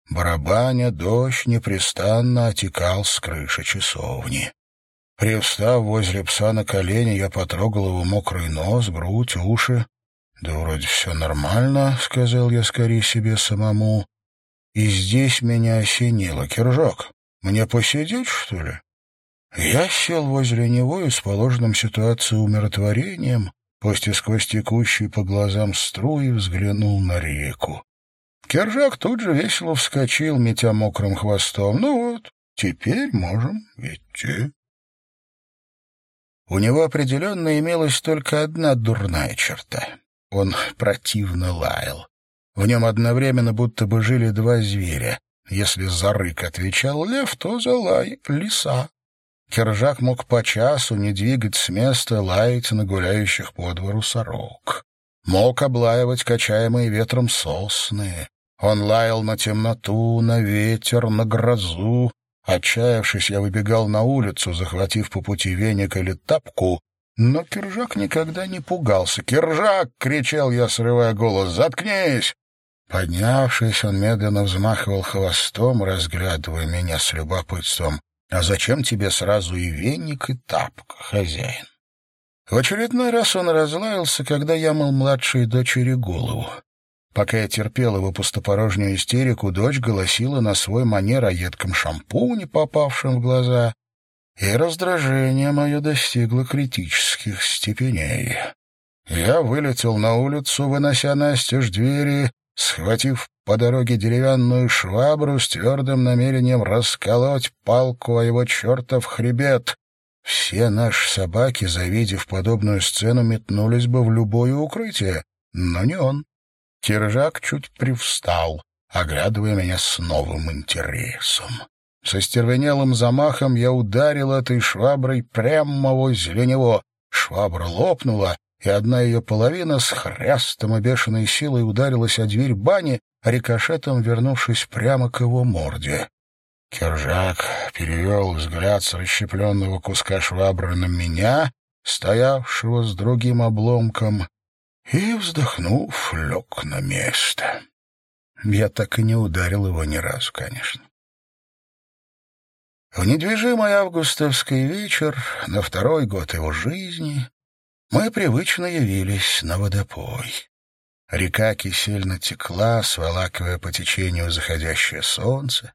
Барабаня, дождь непрестанно отекал с крыши часовни. Привстав возле пса на колени, я потрогал его мокрый нос, грудь, уши. «Да вроде все нормально», — сказал я скорее себе самому. И здесь меня осенило. «Киржак, мне посидеть, что ли?» Я сел возле него и с положенным ситуацией умиротворением, после сквозь текущие по глазам струи, взглянул на реку. Кержак тут же весело вскочил, метя мокрым хвостом. «Ну вот, теперь можем идти». У него определенно имелась только одна дурная черта. Он противно лаял. В нем одновременно будто бы жили два зверя. Если за рык отвечал лев, то за лай — лиса. Киржак мог по часу не двигать с места, лаять на гуляющих по двору сорок. Мог облаивать качаемые ветром сосны. Он лаял на темноту, на ветер, на грозу. Отчаявшись, я выбегал на улицу, захватив по пути веник или тапку, но Киржак никогда не пугался. «Киржак!» — кричал я, срывая голос. «Заткнись!» Поднявшись, он медленно взмахивал хвостом, разглядывая меня с любопытством. «А зачем тебе сразу и веник, и тапка, хозяин?» В очередной раз он разлаялся, когда я мыл младшей дочери голову. Пока я терпел его пустопорожнюю истерику, дочь голосила на свой манер о едком шампуне, попавшем в глаза, и раздражение мое достигло критических степеней. Я вылетел на улицу, вынося настежь двери, схватив по дороге деревянную швабру с твердым намерением расколоть палку о его чертов хребет. Все наши собаки, завидев подобную сцену, метнулись бы в любое укрытие, но не он. Киржак чуть привстал, оглядывая меня с новым интересом. Со стервенелым замахом я ударил этой шваброй прямо возле него. Швабра лопнула, и одна ее половина с хрястом и бешеной силой ударилась о дверь бани, рикошетом вернувшись прямо к его морде. Кержак перевел взгляд с расщепленного куска швабры на меня, стоявшего с другим обломком, и, вздохнув, лег на место. Я так и не ударил его ни разу, конечно. В недвижимый августовский вечер, на второй год его жизни, мы привычно явились на водопой. Река кисельно текла, сволакивая по течению заходящее солнце.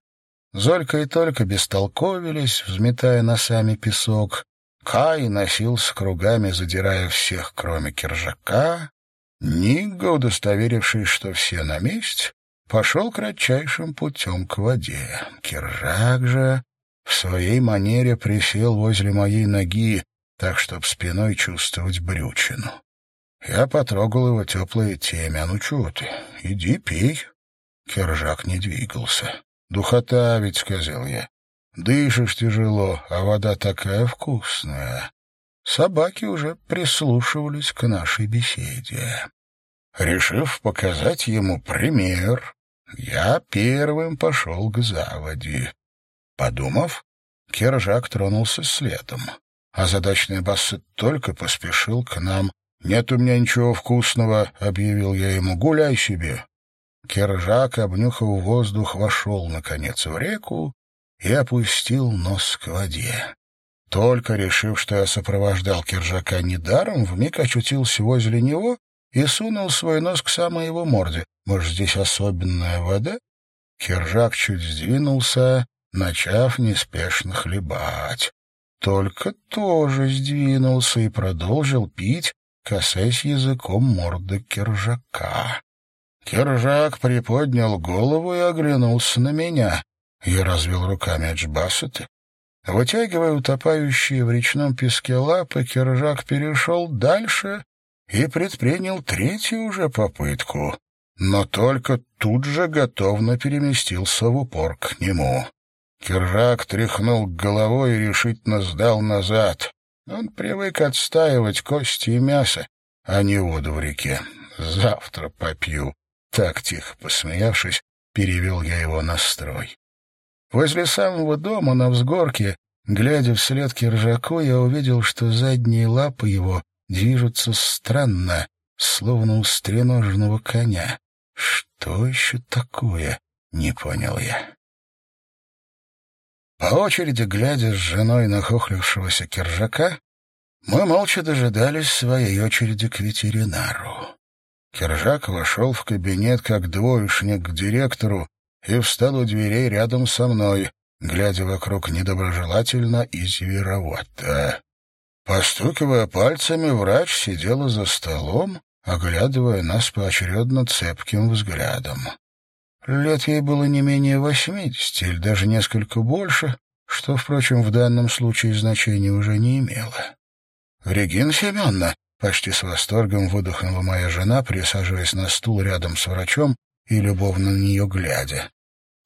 Золька и только бестолковились, взметая носами песок. Кай носился кругами, задирая всех, кроме киржака. Нигга, удостоверившись, что все на месте, пошел кратчайшим путем к воде. Киржак же в своей манере присел возле моей ноги, так, чтоб спиной чувствовать брючину. Я потрогал его теплое темя. «Ну, чего ты? Иди пей». Кержак не двигался. «Духота ведь», — сказал я. «Дышишь тяжело, а вода такая вкусная». Собаки уже прислушивались к нашей беседе. Решив показать ему пример, я первым пошел к заводе. Подумав, Кержак тронулся следом. А задачный Бассет только поспешил к нам. «Нет у меня ничего вкусного», — объявил я ему, — «гуляй себе». Кержак, обнюхав воздух, вошел, наконец, в реку и опустил нос к воде. Только решив, что я сопровождал Кержака недаром, вмиг очутился возле него и сунул свой нос к самой его морде. Может, здесь особенная вода? Кержак чуть сдвинулся начав неспешно хлебать. Только тоже сдвинулся и продолжил пить, касаясь языком морды киржака. Киржак приподнял голову и оглянулся на меня. Я развел руками от джбасыты. Вытягивая утопающие в речном песке лапы, киржак перешел дальше и предпринял третью уже попытку, но только тут же готовно переместился в упор к нему. Киржак тряхнул головой и решительно сдал назад. Он привык отстаивать кости и мясо, а не воду в реке. Завтра попью. Так тихо посмеявшись, перевел я его настрой. Возле самого дома на взгорке, глядя вслед Киржаку, я увидел, что задние лапы его движутся странно, словно у стреножного коня. Что еще такое, не понял я. По очереди, глядя с женой нахохлившегося киржака, мы молча дожидались своей очереди к ветеринару. Киржак вошел в кабинет как двоечник к директору и встал у дверей рядом со мной, глядя вокруг недоброжелательно и зверовато. Постукивая пальцами, врач сидела за столом, оглядывая нас поочередно цепким взглядом. Лет ей было не менее восьмидесяти или даже несколько больше, что, впрочем, в данном случае значения уже не имело. «Регина Семеновна!» — почти с восторгом выдохнула моя жена, присаживаясь на стул рядом с врачом и любовно на нее глядя.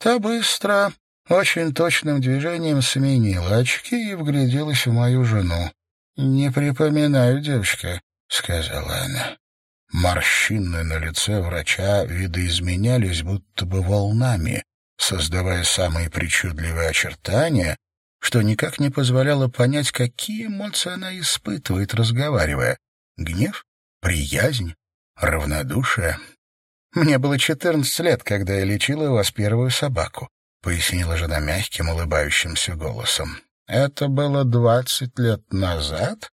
Та быстро, очень точным движением сменила очки и вгляделась в мою жену. «Не припоминаю, девочка», — сказала она. Морщины на лице врача видоизменялись будто бы волнами, создавая самые причудливые очертания, что никак не позволяло понять, какие эмоции она испытывает, разговаривая. Гнев? Приязнь? Равнодушие? «Мне было четырнадцать лет, когда я лечила у вас первую собаку», — пояснила жена мягким, улыбающимся голосом. «Это было двадцать лет назад,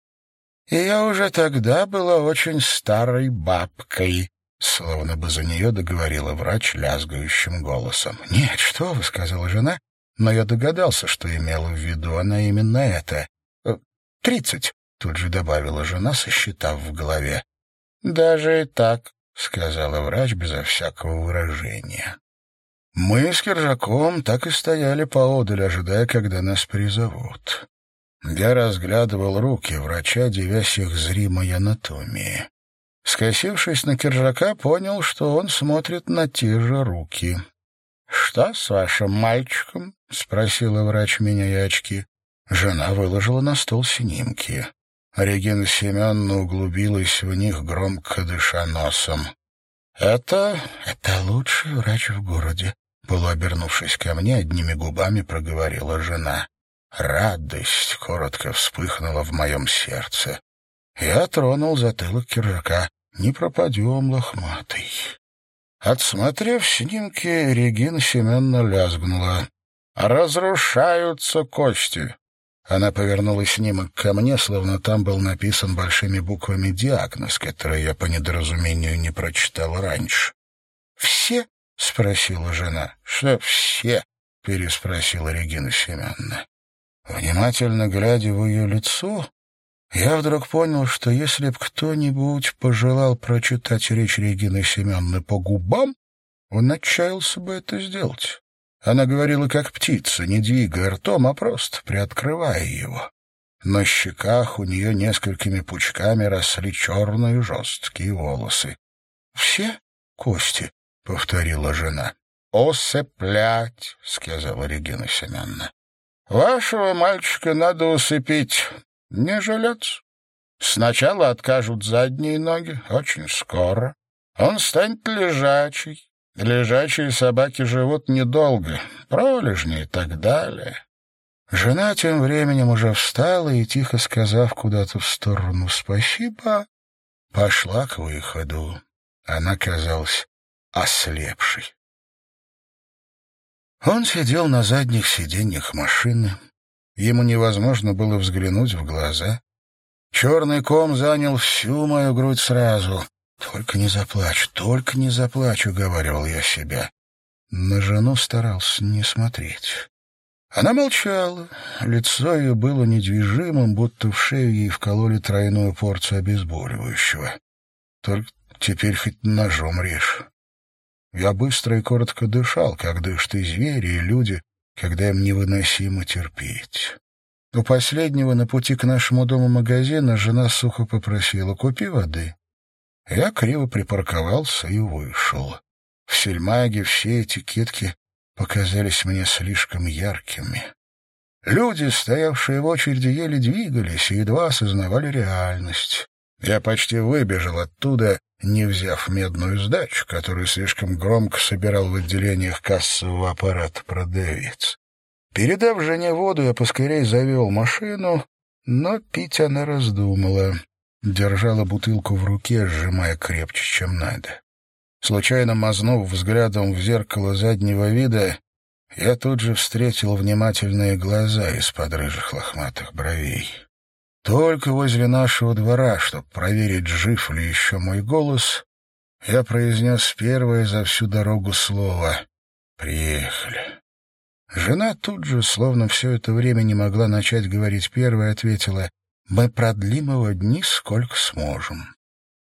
и я уже тогда была очень старой бабкой», словно бы за нее договорила врач лязгающим голосом. «Нет, что вы», — сказала жена, но я догадался, что имела в виду она именно это. «Э, «Тридцать», — тут же добавила жена, сосчитав в голове. «Даже и так», — сказала врач безо всякого выражения. Мы с Киржаком так и стояли поодаль, ожидая, когда нас призовут. Я разглядывал руки врача, девясь их зримой анатомии. Скосившись на Киржака, понял, что он смотрит на те же руки. «Что с вашим мальчиком?» — спросила врач, меняя очки. Жена выложила на стол снимки. Регина Семеновна углубилась в них, громко дыша носом. «Это... это лучший врач в городе», — полуобернувшись ко мне, одними губами проговорила жена. Радость коротко вспыхнула в моем сердце. Я тронул затылок киржака. «Не пропадем, лохматый». Отсмотрев снимки, Регина Семеновна лязгнула. «Разрушаются кости. Она повернула снимок ко мне, словно там был написан большими буквами диагноз, который я по недоразумению не прочитал раньше. «Все?» — спросила жена. «Что все?» — переспросила Регина Семеновна. Внимательно глядя в ее лицо, я вдруг понял, что если б кто-нибудь пожелал прочитать речь Регины Семеновны по губам, он отчаялся бы это сделать. Она говорила как птица, не двигая ртом, а просто приоткрывая его. На щеках у нее несколькими пучками росли черные жесткие волосы. — Все кости, — повторила жена. — Осыплять, — сказала Регина Семеновна. — Вашего мальчика надо усыпить, не жалеться. Сначала откажут задние ноги, очень скоро. Он станет лежачий, Лежачие собаки живут недолго, пролежни и так далее. Жена тем временем уже встала и, тихо сказав куда-то в сторону «спасибо», пошла к выходу. Она казалась ослепшей. Он сидел на задних сиденьях машины. Ему невозможно было взглянуть в глаза. Черный ком занял всю мою грудь сразу. «Только не заплачь, только не заплачь», — уговаривал я себя. На жену старался не смотреть. Она молчала, лицо ее было недвижимым, будто в шею ей вкололи тройную порцию обезболивающего. Только теперь хоть ножом режь. Я быстро и коротко дышал, как дышат и звери, и люди, когда им невыносимо терпеть. У последнего на пути к нашему дому магазина жена сухо попросила «Купи воды». Я криво припарковался и вышел. В сельмаге все этикетки показались мне слишком яркими. Люди, стоявшие в очереди, еле двигались и едва осознавали реальность. Я почти выбежал оттуда, не взяв медную сдачу, которую слишком громко собирал в отделениях кассового аппарата продавец. Передав жене воду, я поскорей завел машину, но пить она раздумала держала бутылку в руке, сжимая крепче, чем надо. Случайно мазнув взглядом в зеркало заднего вида, я тут же встретил внимательные глаза из-под рыжих лохматых бровей. Только возле нашего двора, чтобы проверить, жив ли еще мой голос, я произнес первое за всю дорогу слово «Приехали». Жена тут же, словно все это время не могла начать говорить первой, ответила мы продлим его дни сколько сможем.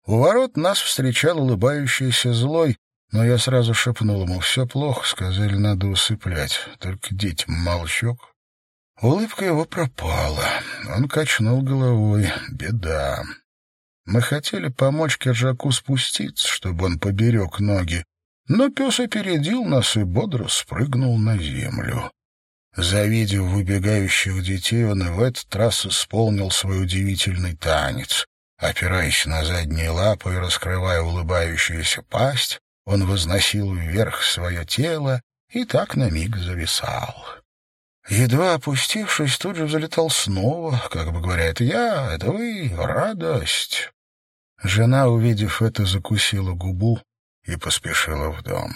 У ворот нас встречал улыбающийся злой, но я сразу шепнул ему, все плохо, сказали, надо усыплять, только детям молчок. Улыбка его пропала. Он качнул головой. Беда. Мы хотели помочь Кержаку спуститься, чтобы он поберег ноги, но пес опередил нас и бодро спрыгнул на землю. Завидев выбегающих детей, он и в этот раз исполнил свой удивительный танец. Опираясь на задние лапы и раскрывая улыбающуюся пасть, он возносил вверх свое тело и так на миг зависал. Едва опустившись, тут же взлетал снова, как бы говоря, «Это я, это вы, радость!» Жена, увидев это, закусила губу и поспешила в дом.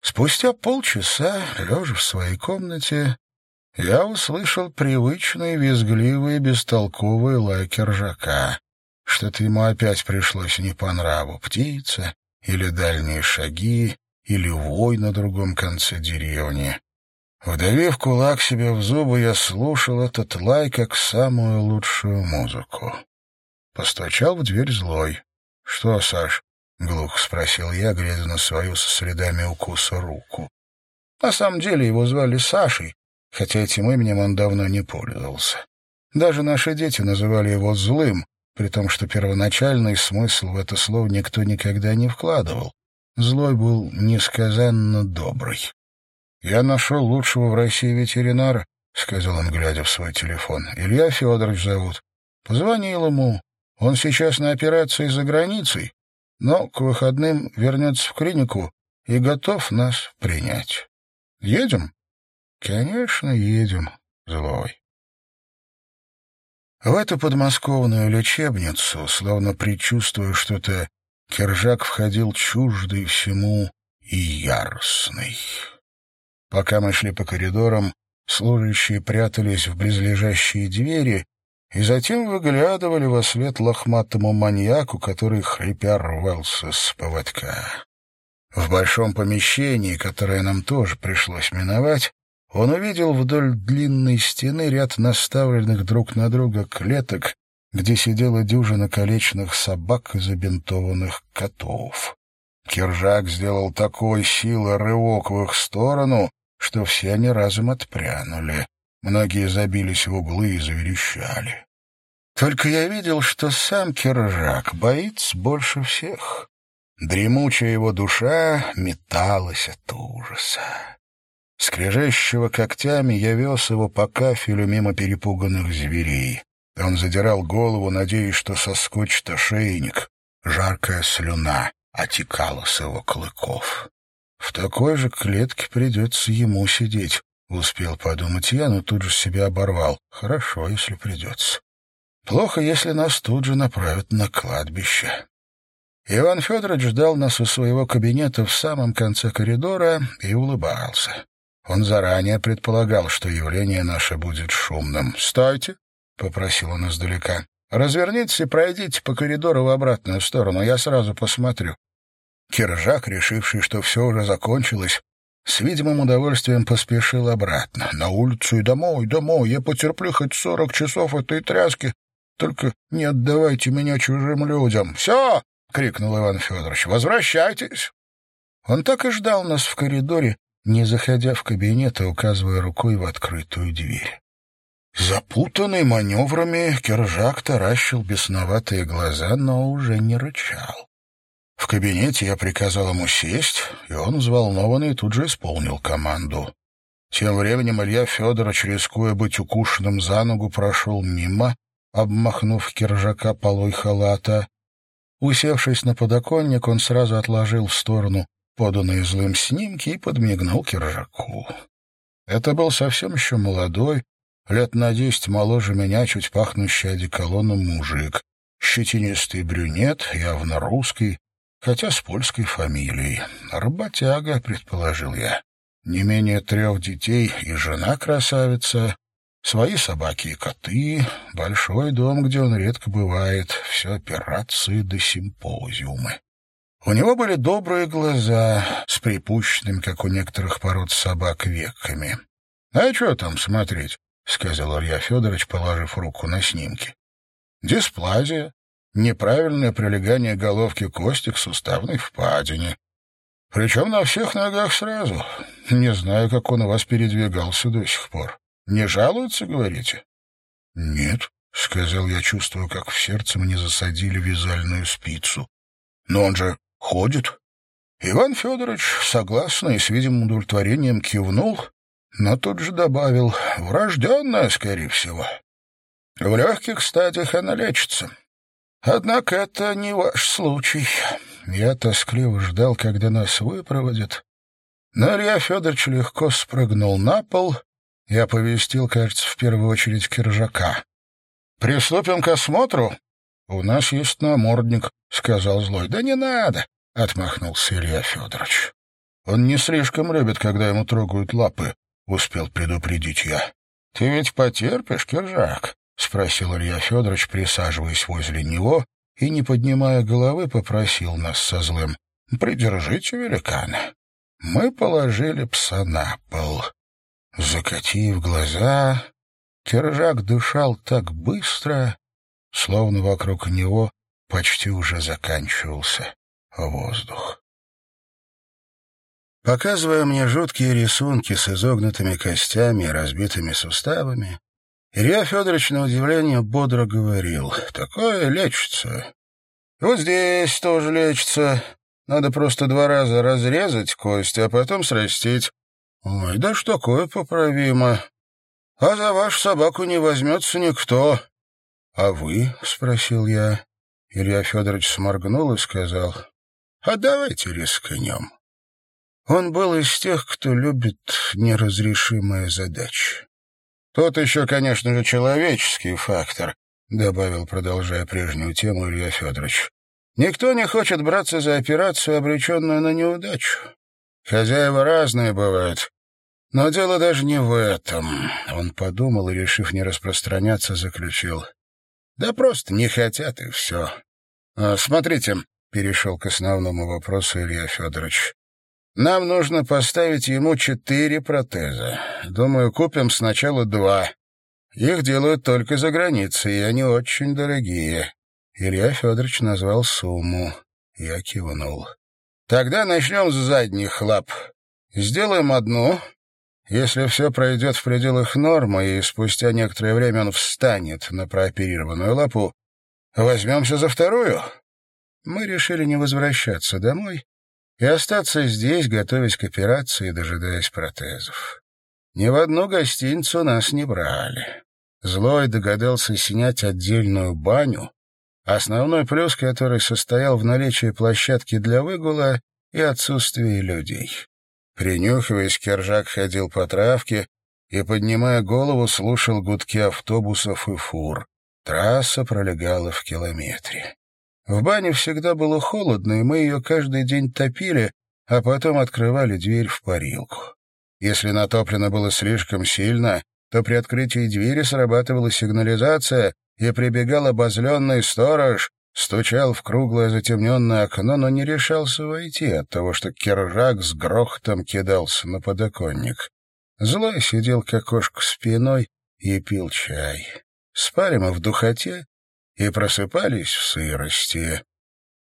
Спустя полчаса, лежа в своей комнате, я услышал привычный, визгливый, бестолковый лайк ржака. Что-то ему опять пришлось не по нраву. Птица или дальние шаги, или вой на другом конце деревни. Вдавив кулак себе в зубы, я слушал этот лай как самую лучшую музыку. Постучал в дверь злой. — Что, Саш? — глухо спросил я, глядя на свою со следами укуса руку. На самом деле его звали Сашей, хотя этим именем он давно не пользовался. Даже наши дети называли его «злым», при том, что первоначальный смысл в это слово никто никогда не вкладывал. Злой был несказанно добрый. «Я нашел лучшего в России ветеринара», — сказал он, глядя в свой телефон. «Илья Федорович зовут. Позвонил ему. Он сейчас на операции за границей, но к выходным вернется в клинику и готов нас принять. Едем?» «Конечно, едем, злой». В эту подмосковную лечебницу, словно предчувствуя что-то, Кержак входил чуждый всему и яростный. Пока мы шли по коридорам, служащие прятались в близлежащие двери и затем выглядывали во свет лохматому маньяку, который, хрипя, рвался с поводка. В большом помещении, которое нам тоже пришлось миновать, он увидел вдоль длинной стены ряд наставленных друг на друга клеток, где сидела дюжина колечных собак и забинтованных котов. Киржак сделал такой силой рывок в их сторону, что все они разом отпрянули. Многие забились в углы и заверещали. Только я видел, что сам Киржак боится больше всех. Дремучая его душа металась от ужаса. Скрежещего когтями я вез его по кафелю мимо перепуганных зверей. Он задирал голову, надеясь, что соскочит ошейник. Жаркая слюна отекала с его клыков. В такой же клетке придется ему сидеть, успел подумать я, но тут же себя оборвал. Хорошо, если придется. Плохо, если нас тут же направят на кладбище. Иван Федорович ждал нас у своего кабинета в самом конце коридора и улыбался. Он заранее предполагал, что явление наше будет шумным. «Стойте!» — попросил он издалека. «Развернитесь и пройдите по коридору в обратную сторону, я сразу посмотрю». Киржак, решивший, что все уже закончилось, с видимым удовольствием поспешил обратно. «На улицу и домой, домой, я потерплю хоть сорок часов этой тряски, только не отдавайте меня чужим людям. Все!» — крикнул Иван Федорович. «Возвращайтесь!» Он так и ждал нас в коридоре, не заходя в кабинет и указывая рукой в открытую дверь. Запутанный маневрами, Киржак таращил бесноватые глаза, но уже не рычал. В кабинете я приказал ему сесть, и он, взволнованный, тут же исполнил команду. Тем временем Илья Федорович, рискуя быть укушенным за ногу, прошел мимо, обмахнув киржака полой халата. Усевшись на подоконник, он сразу отложил в сторону поданные злым снимки и подмигнул киржаку. Это был совсем еще молодой, лет на десять моложе меня, чуть пахнущий одеколоном мужик, щетинистый брюнет, явно русский, хотя с польской фамилией. Работяга, предположил я. Не менее трех детей и жена красавица, свои собаки и коты, большой дом, где он редко бывает, все операции до симпозиумы. У него были добрые глаза с припущенными, как у некоторых пород собак, веками. — А что там смотреть? — сказал Илья Федорович, положив руку на снимки. — Дисплазия, неправильное прилегание головки кости к суставной впадине. Причем на всех ногах сразу. Не знаю, как он у вас передвигался до сих пор. Не жалуется, говорите? — Нет, — сказал я, чувствуя, как в сердце мне засадили вязальную спицу. — Но он же ходит. Иван Федорович, согласно и с видимым удовлетворением, кивнул, но тут же добавил «врожденная, скорее всего». В легких стадиях она лечится. Однако это не ваш случай. Я тоскливо ждал, когда нас выпроводят. Но Илья Федорович легко спрыгнул на пол и оповестил, кажется, в первую очередь Киржака. «Приступим к осмотру?» «У нас есть намордник», — сказал злой. «Да не надо», — отмахнулся Илья Федорович. «Он не слишком любит, когда ему трогают лапы», — успел предупредить я. «Ты ведь потерпишь, Киржак?» — спросил Илья Федорович, присаживаясь возле него и, не поднимая головы, попросил нас со злым. «Придержите великана». Мы положили пса на пол. Закатив глаза, Киржак дышал так быстро, словно вокруг него почти уже заканчивался воздух. Показывая мне жуткие рисунки с изогнутыми костями и разбитыми суставами, Илья Федорович на удивление бодро говорил, «Такое лечится. Вот здесь тоже лечится. Надо просто два раза разрезать кость, а потом срастить. Ой, да что такое поправимо. А за вашу собаку не возьмется никто. — А вы? — спросил я. Илья Федорович сморгнул и сказал, — А давайте рискнем. Он был из тех, кто любит неразрешимые задачи. Тот еще, конечно же, человеческий фактор, — добавил, продолжая прежнюю тему Илья Федорович. Никто не хочет браться за операцию, обреченную на неудачу. Хозяева разные бывают. Но дело даже не в этом. Он подумал и, решив не распространяться, заключил. Да просто не хотят, и все. А, смотрите, перешел к основному вопросу Илья Федорович. Нам нужно поставить ему четыре протеза. Думаю, купим сначала два. Их делают только за границей, и они очень дорогие. Илья Федорович назвал сумму. Я кивнул. Тогда начнем с задних лап. Сделаем одну. Если все пройдет в пределах нормы, и спустя некоторое время он встанет на прооперированную лапу, возьмемся за вторую. Мы решили не возвращаться домой и остаться здесь, готовясь к операции, дожидаясь протезов. Ни в одну гостиницу нас не брали. Злой догадался снять отдельную баню, Основной плюс, который состоял в наличии площадки для выгула и отсутствии людей. Принюхиваясь, Кержак ходил по травке и, поднимая голову, слушал гудки автобусов и фур. Трасса пролегала в километре. В бане всегда было холодно, и мы ее каждый день топили, а потом открывали дверь в парилку. Если натоплено было слишком сильно, то при открытии двери срабатывала сигнализация, и прибегал обозленный сторож, стучал в круглое затемненное окно, но не решался войти от того, что кержак с грохотом кидался на подоконник. Злой сидел к окошку спиной и пил чай. Спали мы в духоте и просыпались в сырости.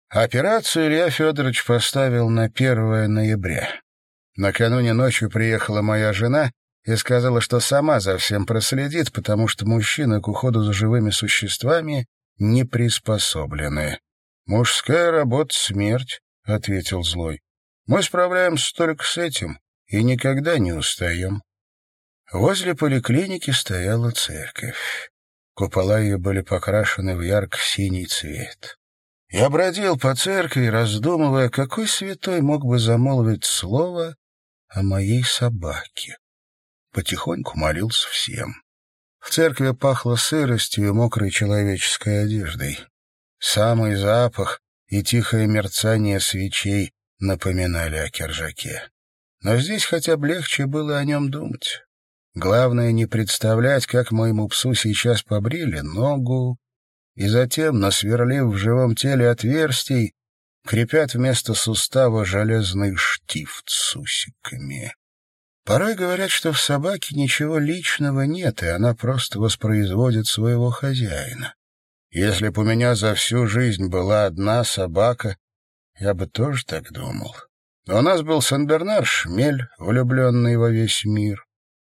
Операцию Илья Федорович поставил на 1 ноября. Накануне ночью приехала моя жена и сказала, что сама за всем проследит, потому что мужчины к уходу за живыми существами не приспособлены. «Мужская работа — смерть», — ответил злой. «Мы справляемся только с этим и никогда не устаем». Возле поликлиники стояла церковь. Купола ее были покрашены в ярко-синий цвет. Я бродил по церкви, раздумывая, какой святой мог бы замолвить слово о моей собаке потихоньку молился всем. В церкви пахло сыростью и мокрой человеческой одеждой. Самый запах и тихое мерцание свечей напоминали о кержаке. Но здесь хотя бы легче было о нем думать. Главное не представлять, как моему псу сейчас побрили ногу, и затем, насверлив в живом теле отверстий, крепят вместо сустава железный штифт с усиками. Порой говорят, что в собаке ничего личного нет, и она просто воспроизводит своего хозяина. Если бы у меня за всю жизнь была одна собака, я бы тоже так думал. Но у нас был Сан-Бернар Шмель, влюбленный во весь мир.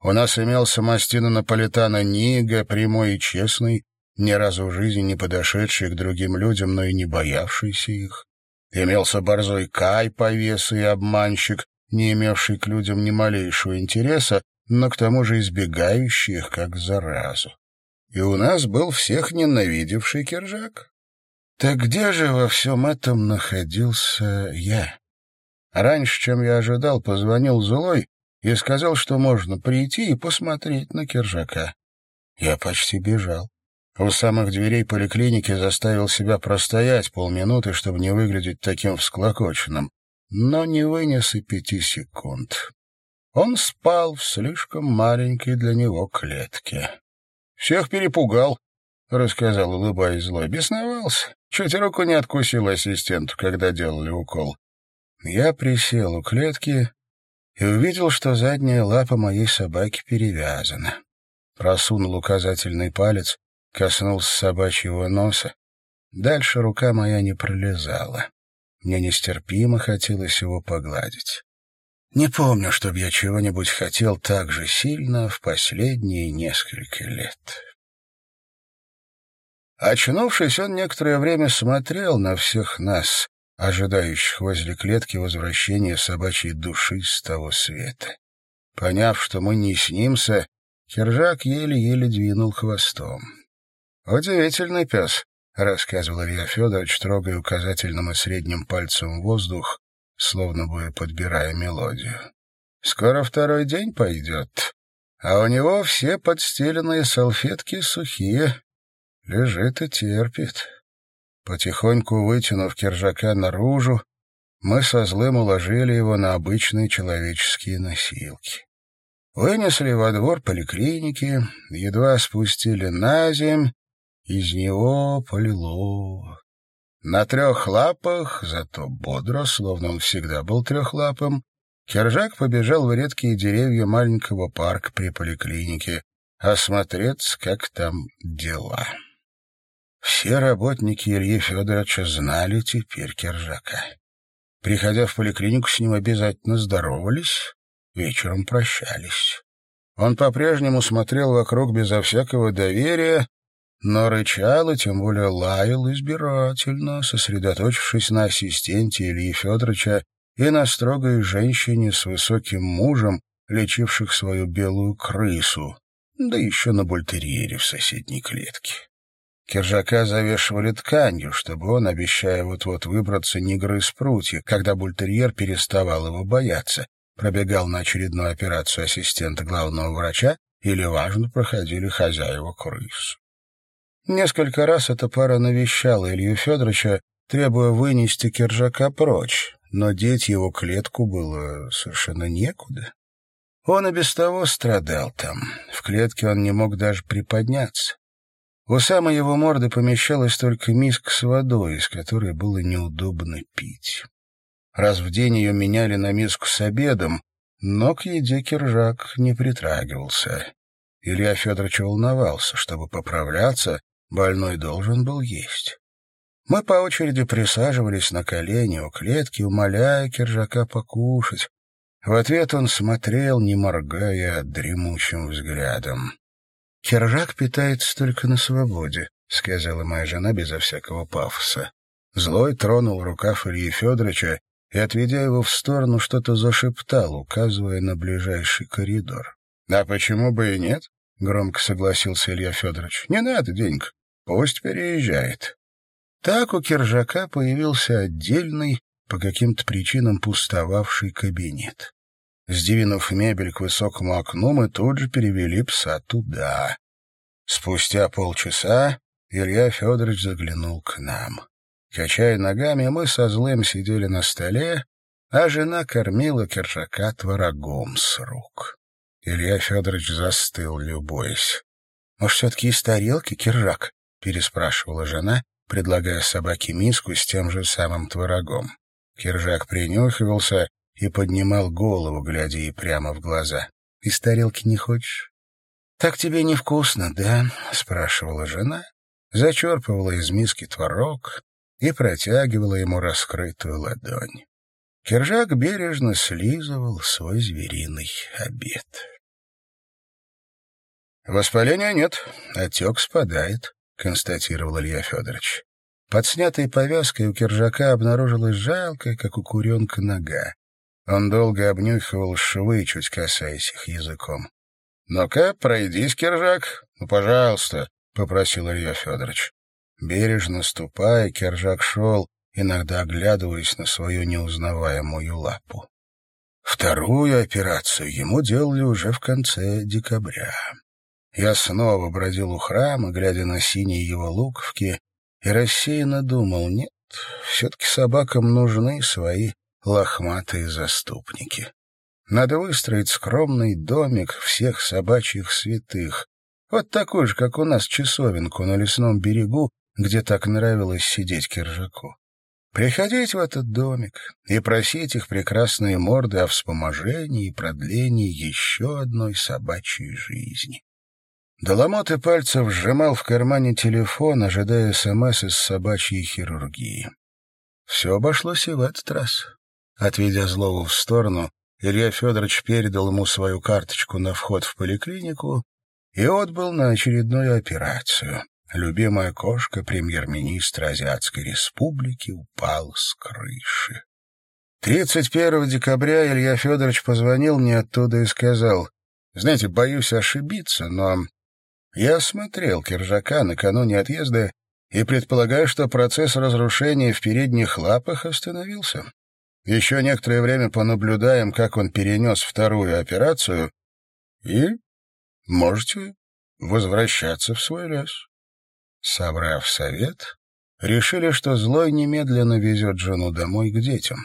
У нас имелся мастина Наполитана Нига, прямой и честный, ни разу в жизни не подошедший к другим людям, но и не боявшийся их. Имелся борзой Кай, повес и обманщик, не имевший к людям ни малейшего интереса, но к тому же избегающий их как заразу. И у нас был всех ненавидевший киржак. Так где же во всем этом находился я? Раньше, чем я ожидал, позвонил злой и сказал, что можно прийти и посмотреть на киржака. Я почти бежал. У самых дверей поликлиники заставил себя простоять полминуты, чтобы не выглядеть таким всклокоченным, но не вынес и пяти секунд. Он спал в слишком маленькой для него клетке. «Всех перепугал», — рассказал, улыбаясь злой. «Бесновался. Чуть руку не откусил ассистенту, когда делали укол». Я присел у клетки и увидел, что задняя лапа моей собаки перевязана. Просунул указательный палец коснулся собачьего носа. Дальше рука моя не пролезала. Мне нестерпимо хотелось его погладить. Не помню, чтобы я чего-нибудь хотел так же сильно в последние несколько лет. Очнувшись, он некоторое время смотрел на всех нас, ожидающих возле клетки возвращения собачьей души с того света. Поняв, что мы не снимся, Киржак еле-еле двинул хвостом. «Удивительный пес», — рассказывал Илья Федорович, трогая указательным и средним пальцем воздух, словно бы подбирая мелодию. «Скоро второй день пойдет, а у него все подстеленные салфетки сухие. Лежит и терпит». Потихоньку вытянув киржака наружу, мы со злым уложили его на обычные человеческие носилки. Вынесли во двор поликлиники, едва спустили на земь, из него полило. На трех лапах, зато бодро, словно он всегда был трехлапым, Кержак побежал в редкие деревья маленького парка при поликлинике, осмотреться, как там дела. Все работники Ильи Федоровича знали теперь Кержака. Приходя в поликлинику, с ним обязательно здоровались, вечером прощались. Он по-прежнему смотрел вокруг безо всякого доверия, но рычал и тем более лаял избирательно, сосредоточившись на ассистенте Ильи Федоровича и на строгой женщине с высоким мужем, лечивших свою белую крысу, да еще на бультерьере в соседней клетке. Киржака завешивали тканью, чтобы он, обещая вот-вот выбраться, не грыз прутья, когда бультерьер переставал его бояться, пробегал на очередную операцию ассистента главного врача или, важно, проходили хозяева крыс. Несколько раз эта пара навещала Илью Федоровича, требуя вынести Киржака прочь, но деть его клетку было совершенно некуда. Он и без того страдал там. В клетке он не мог даже приподняться. У самой его морды помещалась только миска с водой, из которой было неудобно пить. Раз в день ее меняли на миску с обедом, но к еде Киржак не притрагивался. Илья Федорович волновался, чтобы поправляться, Больной должен был есть. Мы по очереди присаживались на колени у клетки, умоляя Киржака покушать. В ответ он смотрел, не моргая, дремучим взглядом. «Киржак питается только на свободе», — сказала моя жена безо всякого пафоса. Злой тронул рукав Ильи Федоровича и, отведя его в сторону, что-то зашептал, указывая на ближайший коридор. «А почему бы и нет?» — громко согласился Илья Федорович. «Не надо денег. Пусть переезжает. Так у Киржака появился отдельный, по каким-то причинам пустовавший кабинет. Сдвинув мебель к высокому окну, мы тут же перевели пса туда. Спустя полчаса Илья Федорович заглянул к нам. Качая ногами, мы со злым сидели на столе, а жена кормила Киржака творогом с рук. Илья Федорович застыл, любуясь. «Может, все-таки из тарелки, Киржак?» переспрашивала жена, предлагая собаке миску с тем же самым творогом. Киржак принюхивался и поднимал голову, глядя ей прямо в глаза. «Из тарелки не хочешь?» «Так тебе невкусно, да?» — спрашивала жена, зачерпывала из миски творог и протягивала ему раскрытую ладонь. Киржак бережно слизывал свой звериный обед. Воспаления нет, отек спадает. — констатировал Илья Федорович. Под снятой повязкой у киржака обнаружилась жалкая, как у куренка, нога. Он долго обнюхивал швы, чуть касаясь их языком. «Ну-ка, пройдись, Кержак. Ну, пожалуйста», — попросил Илья Федорович. Бережно ступая, Кержак шел, иногда оглядываясь на свою неузнаваемую лапу. Вторую операцию ему делали уже в конце декабря. Я снова бродил у храма, глядя на синие его луковки, и рассеянно думал, нет, все-таки собакам нужны свои лохматые заступники. Надо выстроить скромный домик всех собачьих святых, вот такой же, как у нас часовенку на лесном берегу, где так нравилось сидеть киржаку. Приходить в этот домик и просить их прекрасные морды о вспоможении и продлении еще одной собачьей жизни. Доломоты пальцев сжимал в кармане телефон, ожидая СМС из собачьей хирургии. Все обошлось и в этот раз. Отведя Злову в сторону, Илья Федорович передал ему свою карточку на вход в поликлинику и отбыл на очередную операцию. Любимая кошка премьер-министра Азиатской республики упала с крыши. 31 декабря Илья Федорович позвонил мне оттуда и сказал, «Знаете, боюсь ошибиться, но я осмотрел Киржака накануне отъезда и предполагаю, что процесс разрушения в передних лапах остановился. Еще некоторое время понаблюдаем, как он перенес вторую операцию, и можете возвращаться в свой лес. Собрав совет, решили, что злой немедленно везет жену домой к детям.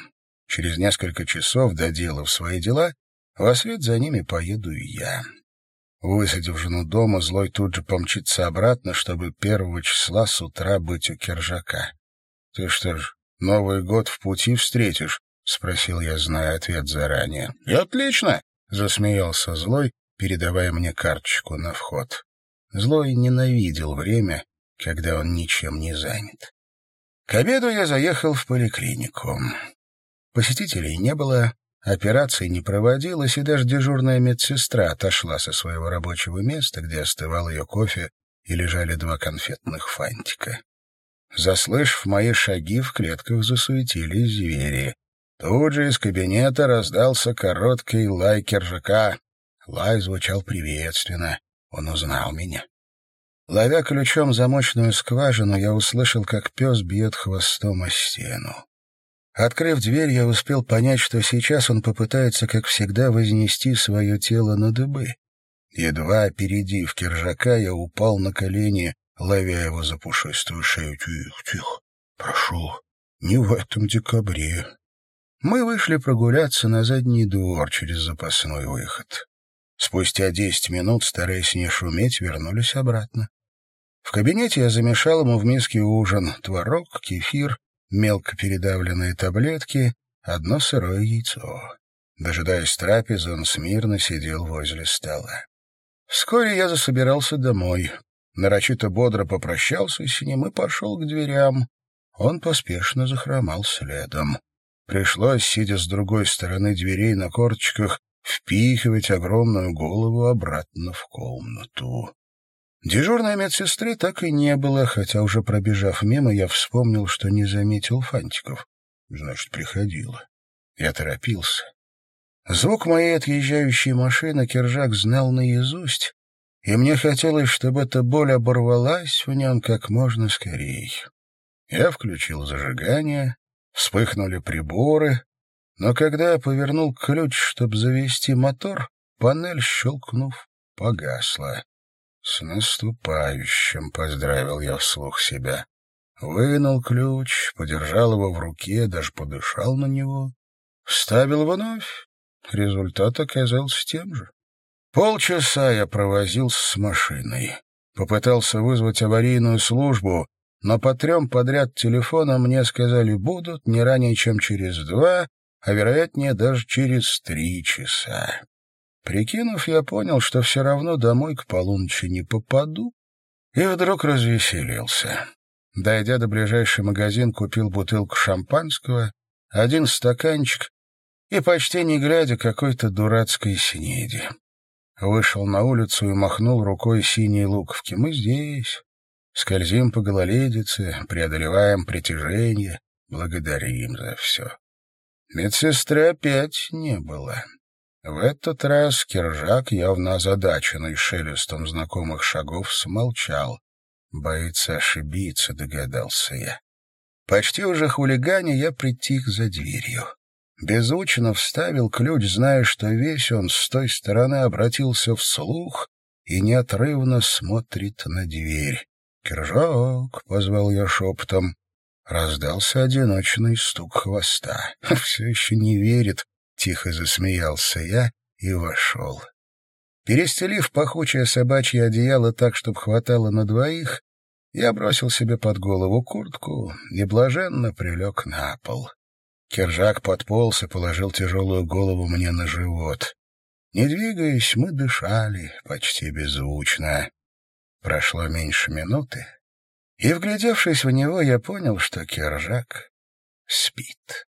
Через несколько часов, доделав свои дела, вслед за ними поеду и я. Высадив жену дома, злой тут же помчится обратно, чтобы первого числа с утра быть у Кержака. — Ты что ж, Новый год в пути встретишь? — спросил я, зная ответ заранее. — И отлично! — засмеялся злой, передавая мне карточку на вход. Злой ненавидел время, когда он ничем не занят. К обеду я заехал в поликлинику. Посетителей не было, операции не проводилось, и даже дежурная медсестра отошла со своего рабочего места, где остывал ее кофе и лежали два конфетных фантика. Заслышав мои шаги, в клетках засуетились звери. Тут же из кабинета раздался короткий лай кержака. Лай звучал приветственно. Он узнал меня. Ловя ключом замочную скважину, я услышал, как пес бьет хвостом о стену. Открыв дверь, я успел понять, что сейчас он попытается, как всегда, вознести свое тело на дыбы. Едва опередив киржака, я упал на колени, ловя его за пушистую шею. «Тихо, тихо, прошу, не в этом декабре». Мы вышли прогуляться на задний двор через запасной выход. Спустя десять минут, стараясь не шуметь, вернулись обратно. В кабинете я замешал ему в миске ужин, творог, кефир, мелко передавленные таблетки, одно сырое яйцо. Дожидаясь трапезы, он смирно сидел возле стола. Вскоре я засобирался домой. Нарочито бодро попрощался с ним и пошел к дверям. Он поспешно захромал следом. Пришлось, сидя с другой стороны дверей на корточках, впихивать огромную голову обратно в комнату. Дежурной медсестры так и не было, хотя уже пробежав мимо, я вспомнил, что не заметил фантиков. Значит, приходила. Я торопился. Звук моей отъезжающей машины Кержак знал наизусть, и мне хотелось, чтобы эта боль оборвалась в нем как можно скорее. Я включил зажигание, вспыхнули приборы, но когда я повернул ключ, чтобы завести мотор, панель, щелкнув, погасла. «С наступающим!» — поздравил я вслух себя. Вынул ключ, подержал его в руке, даже подышал на него. Вставил вновь. Результат оказался тем же. Полчаса я провозился с машиной. Попытался вызвать аварийную службу, но по трем подряд телефонам мне сказали «будут» не ранее, чем через два, а, вероятнее, даже через три часа. Прикинув, я понял, что все равно домой к полуночи не попаду, и вдруг развеселился. Дойдя до ближайшего магазин, купил бутылку шампанского, один стаканчик и, почти не глядя, какой-то дурацкой снеди. Вышел на улицу и махнул рукой синей луковки. Мы здесь. Скользим по гололедице, преодолеваем притяжение, благодарим за все. Медсестры опять не было. В этот раз Киржак, явно озадаченный шелестом знакомых шагов, смолчал. Боится ошибиться, догадался я. Почти уже хулигане я притих за дверью. Беззвучно вставил ключ, зная, что весь он с той стороны обратился вслух и неотрывно смотрит на дверь. «Киржак!» — позвал я шепотом. Раздался одиночный стук хвоста. «Все еще не верит», — тихо засмеялся я и вошел. Перестелив пахучее собачье одеяло так, чтобы хватало на двоих, я бросил себе под голову куртку и блаженно прилег на пол. Кержак подполз и положил тяжелую голову мне на живот. Не двигаясь, мы дышали почти беззвучно. Прошло меньше минуты, и, вглядевшись в него, я понял, что Кержак спит.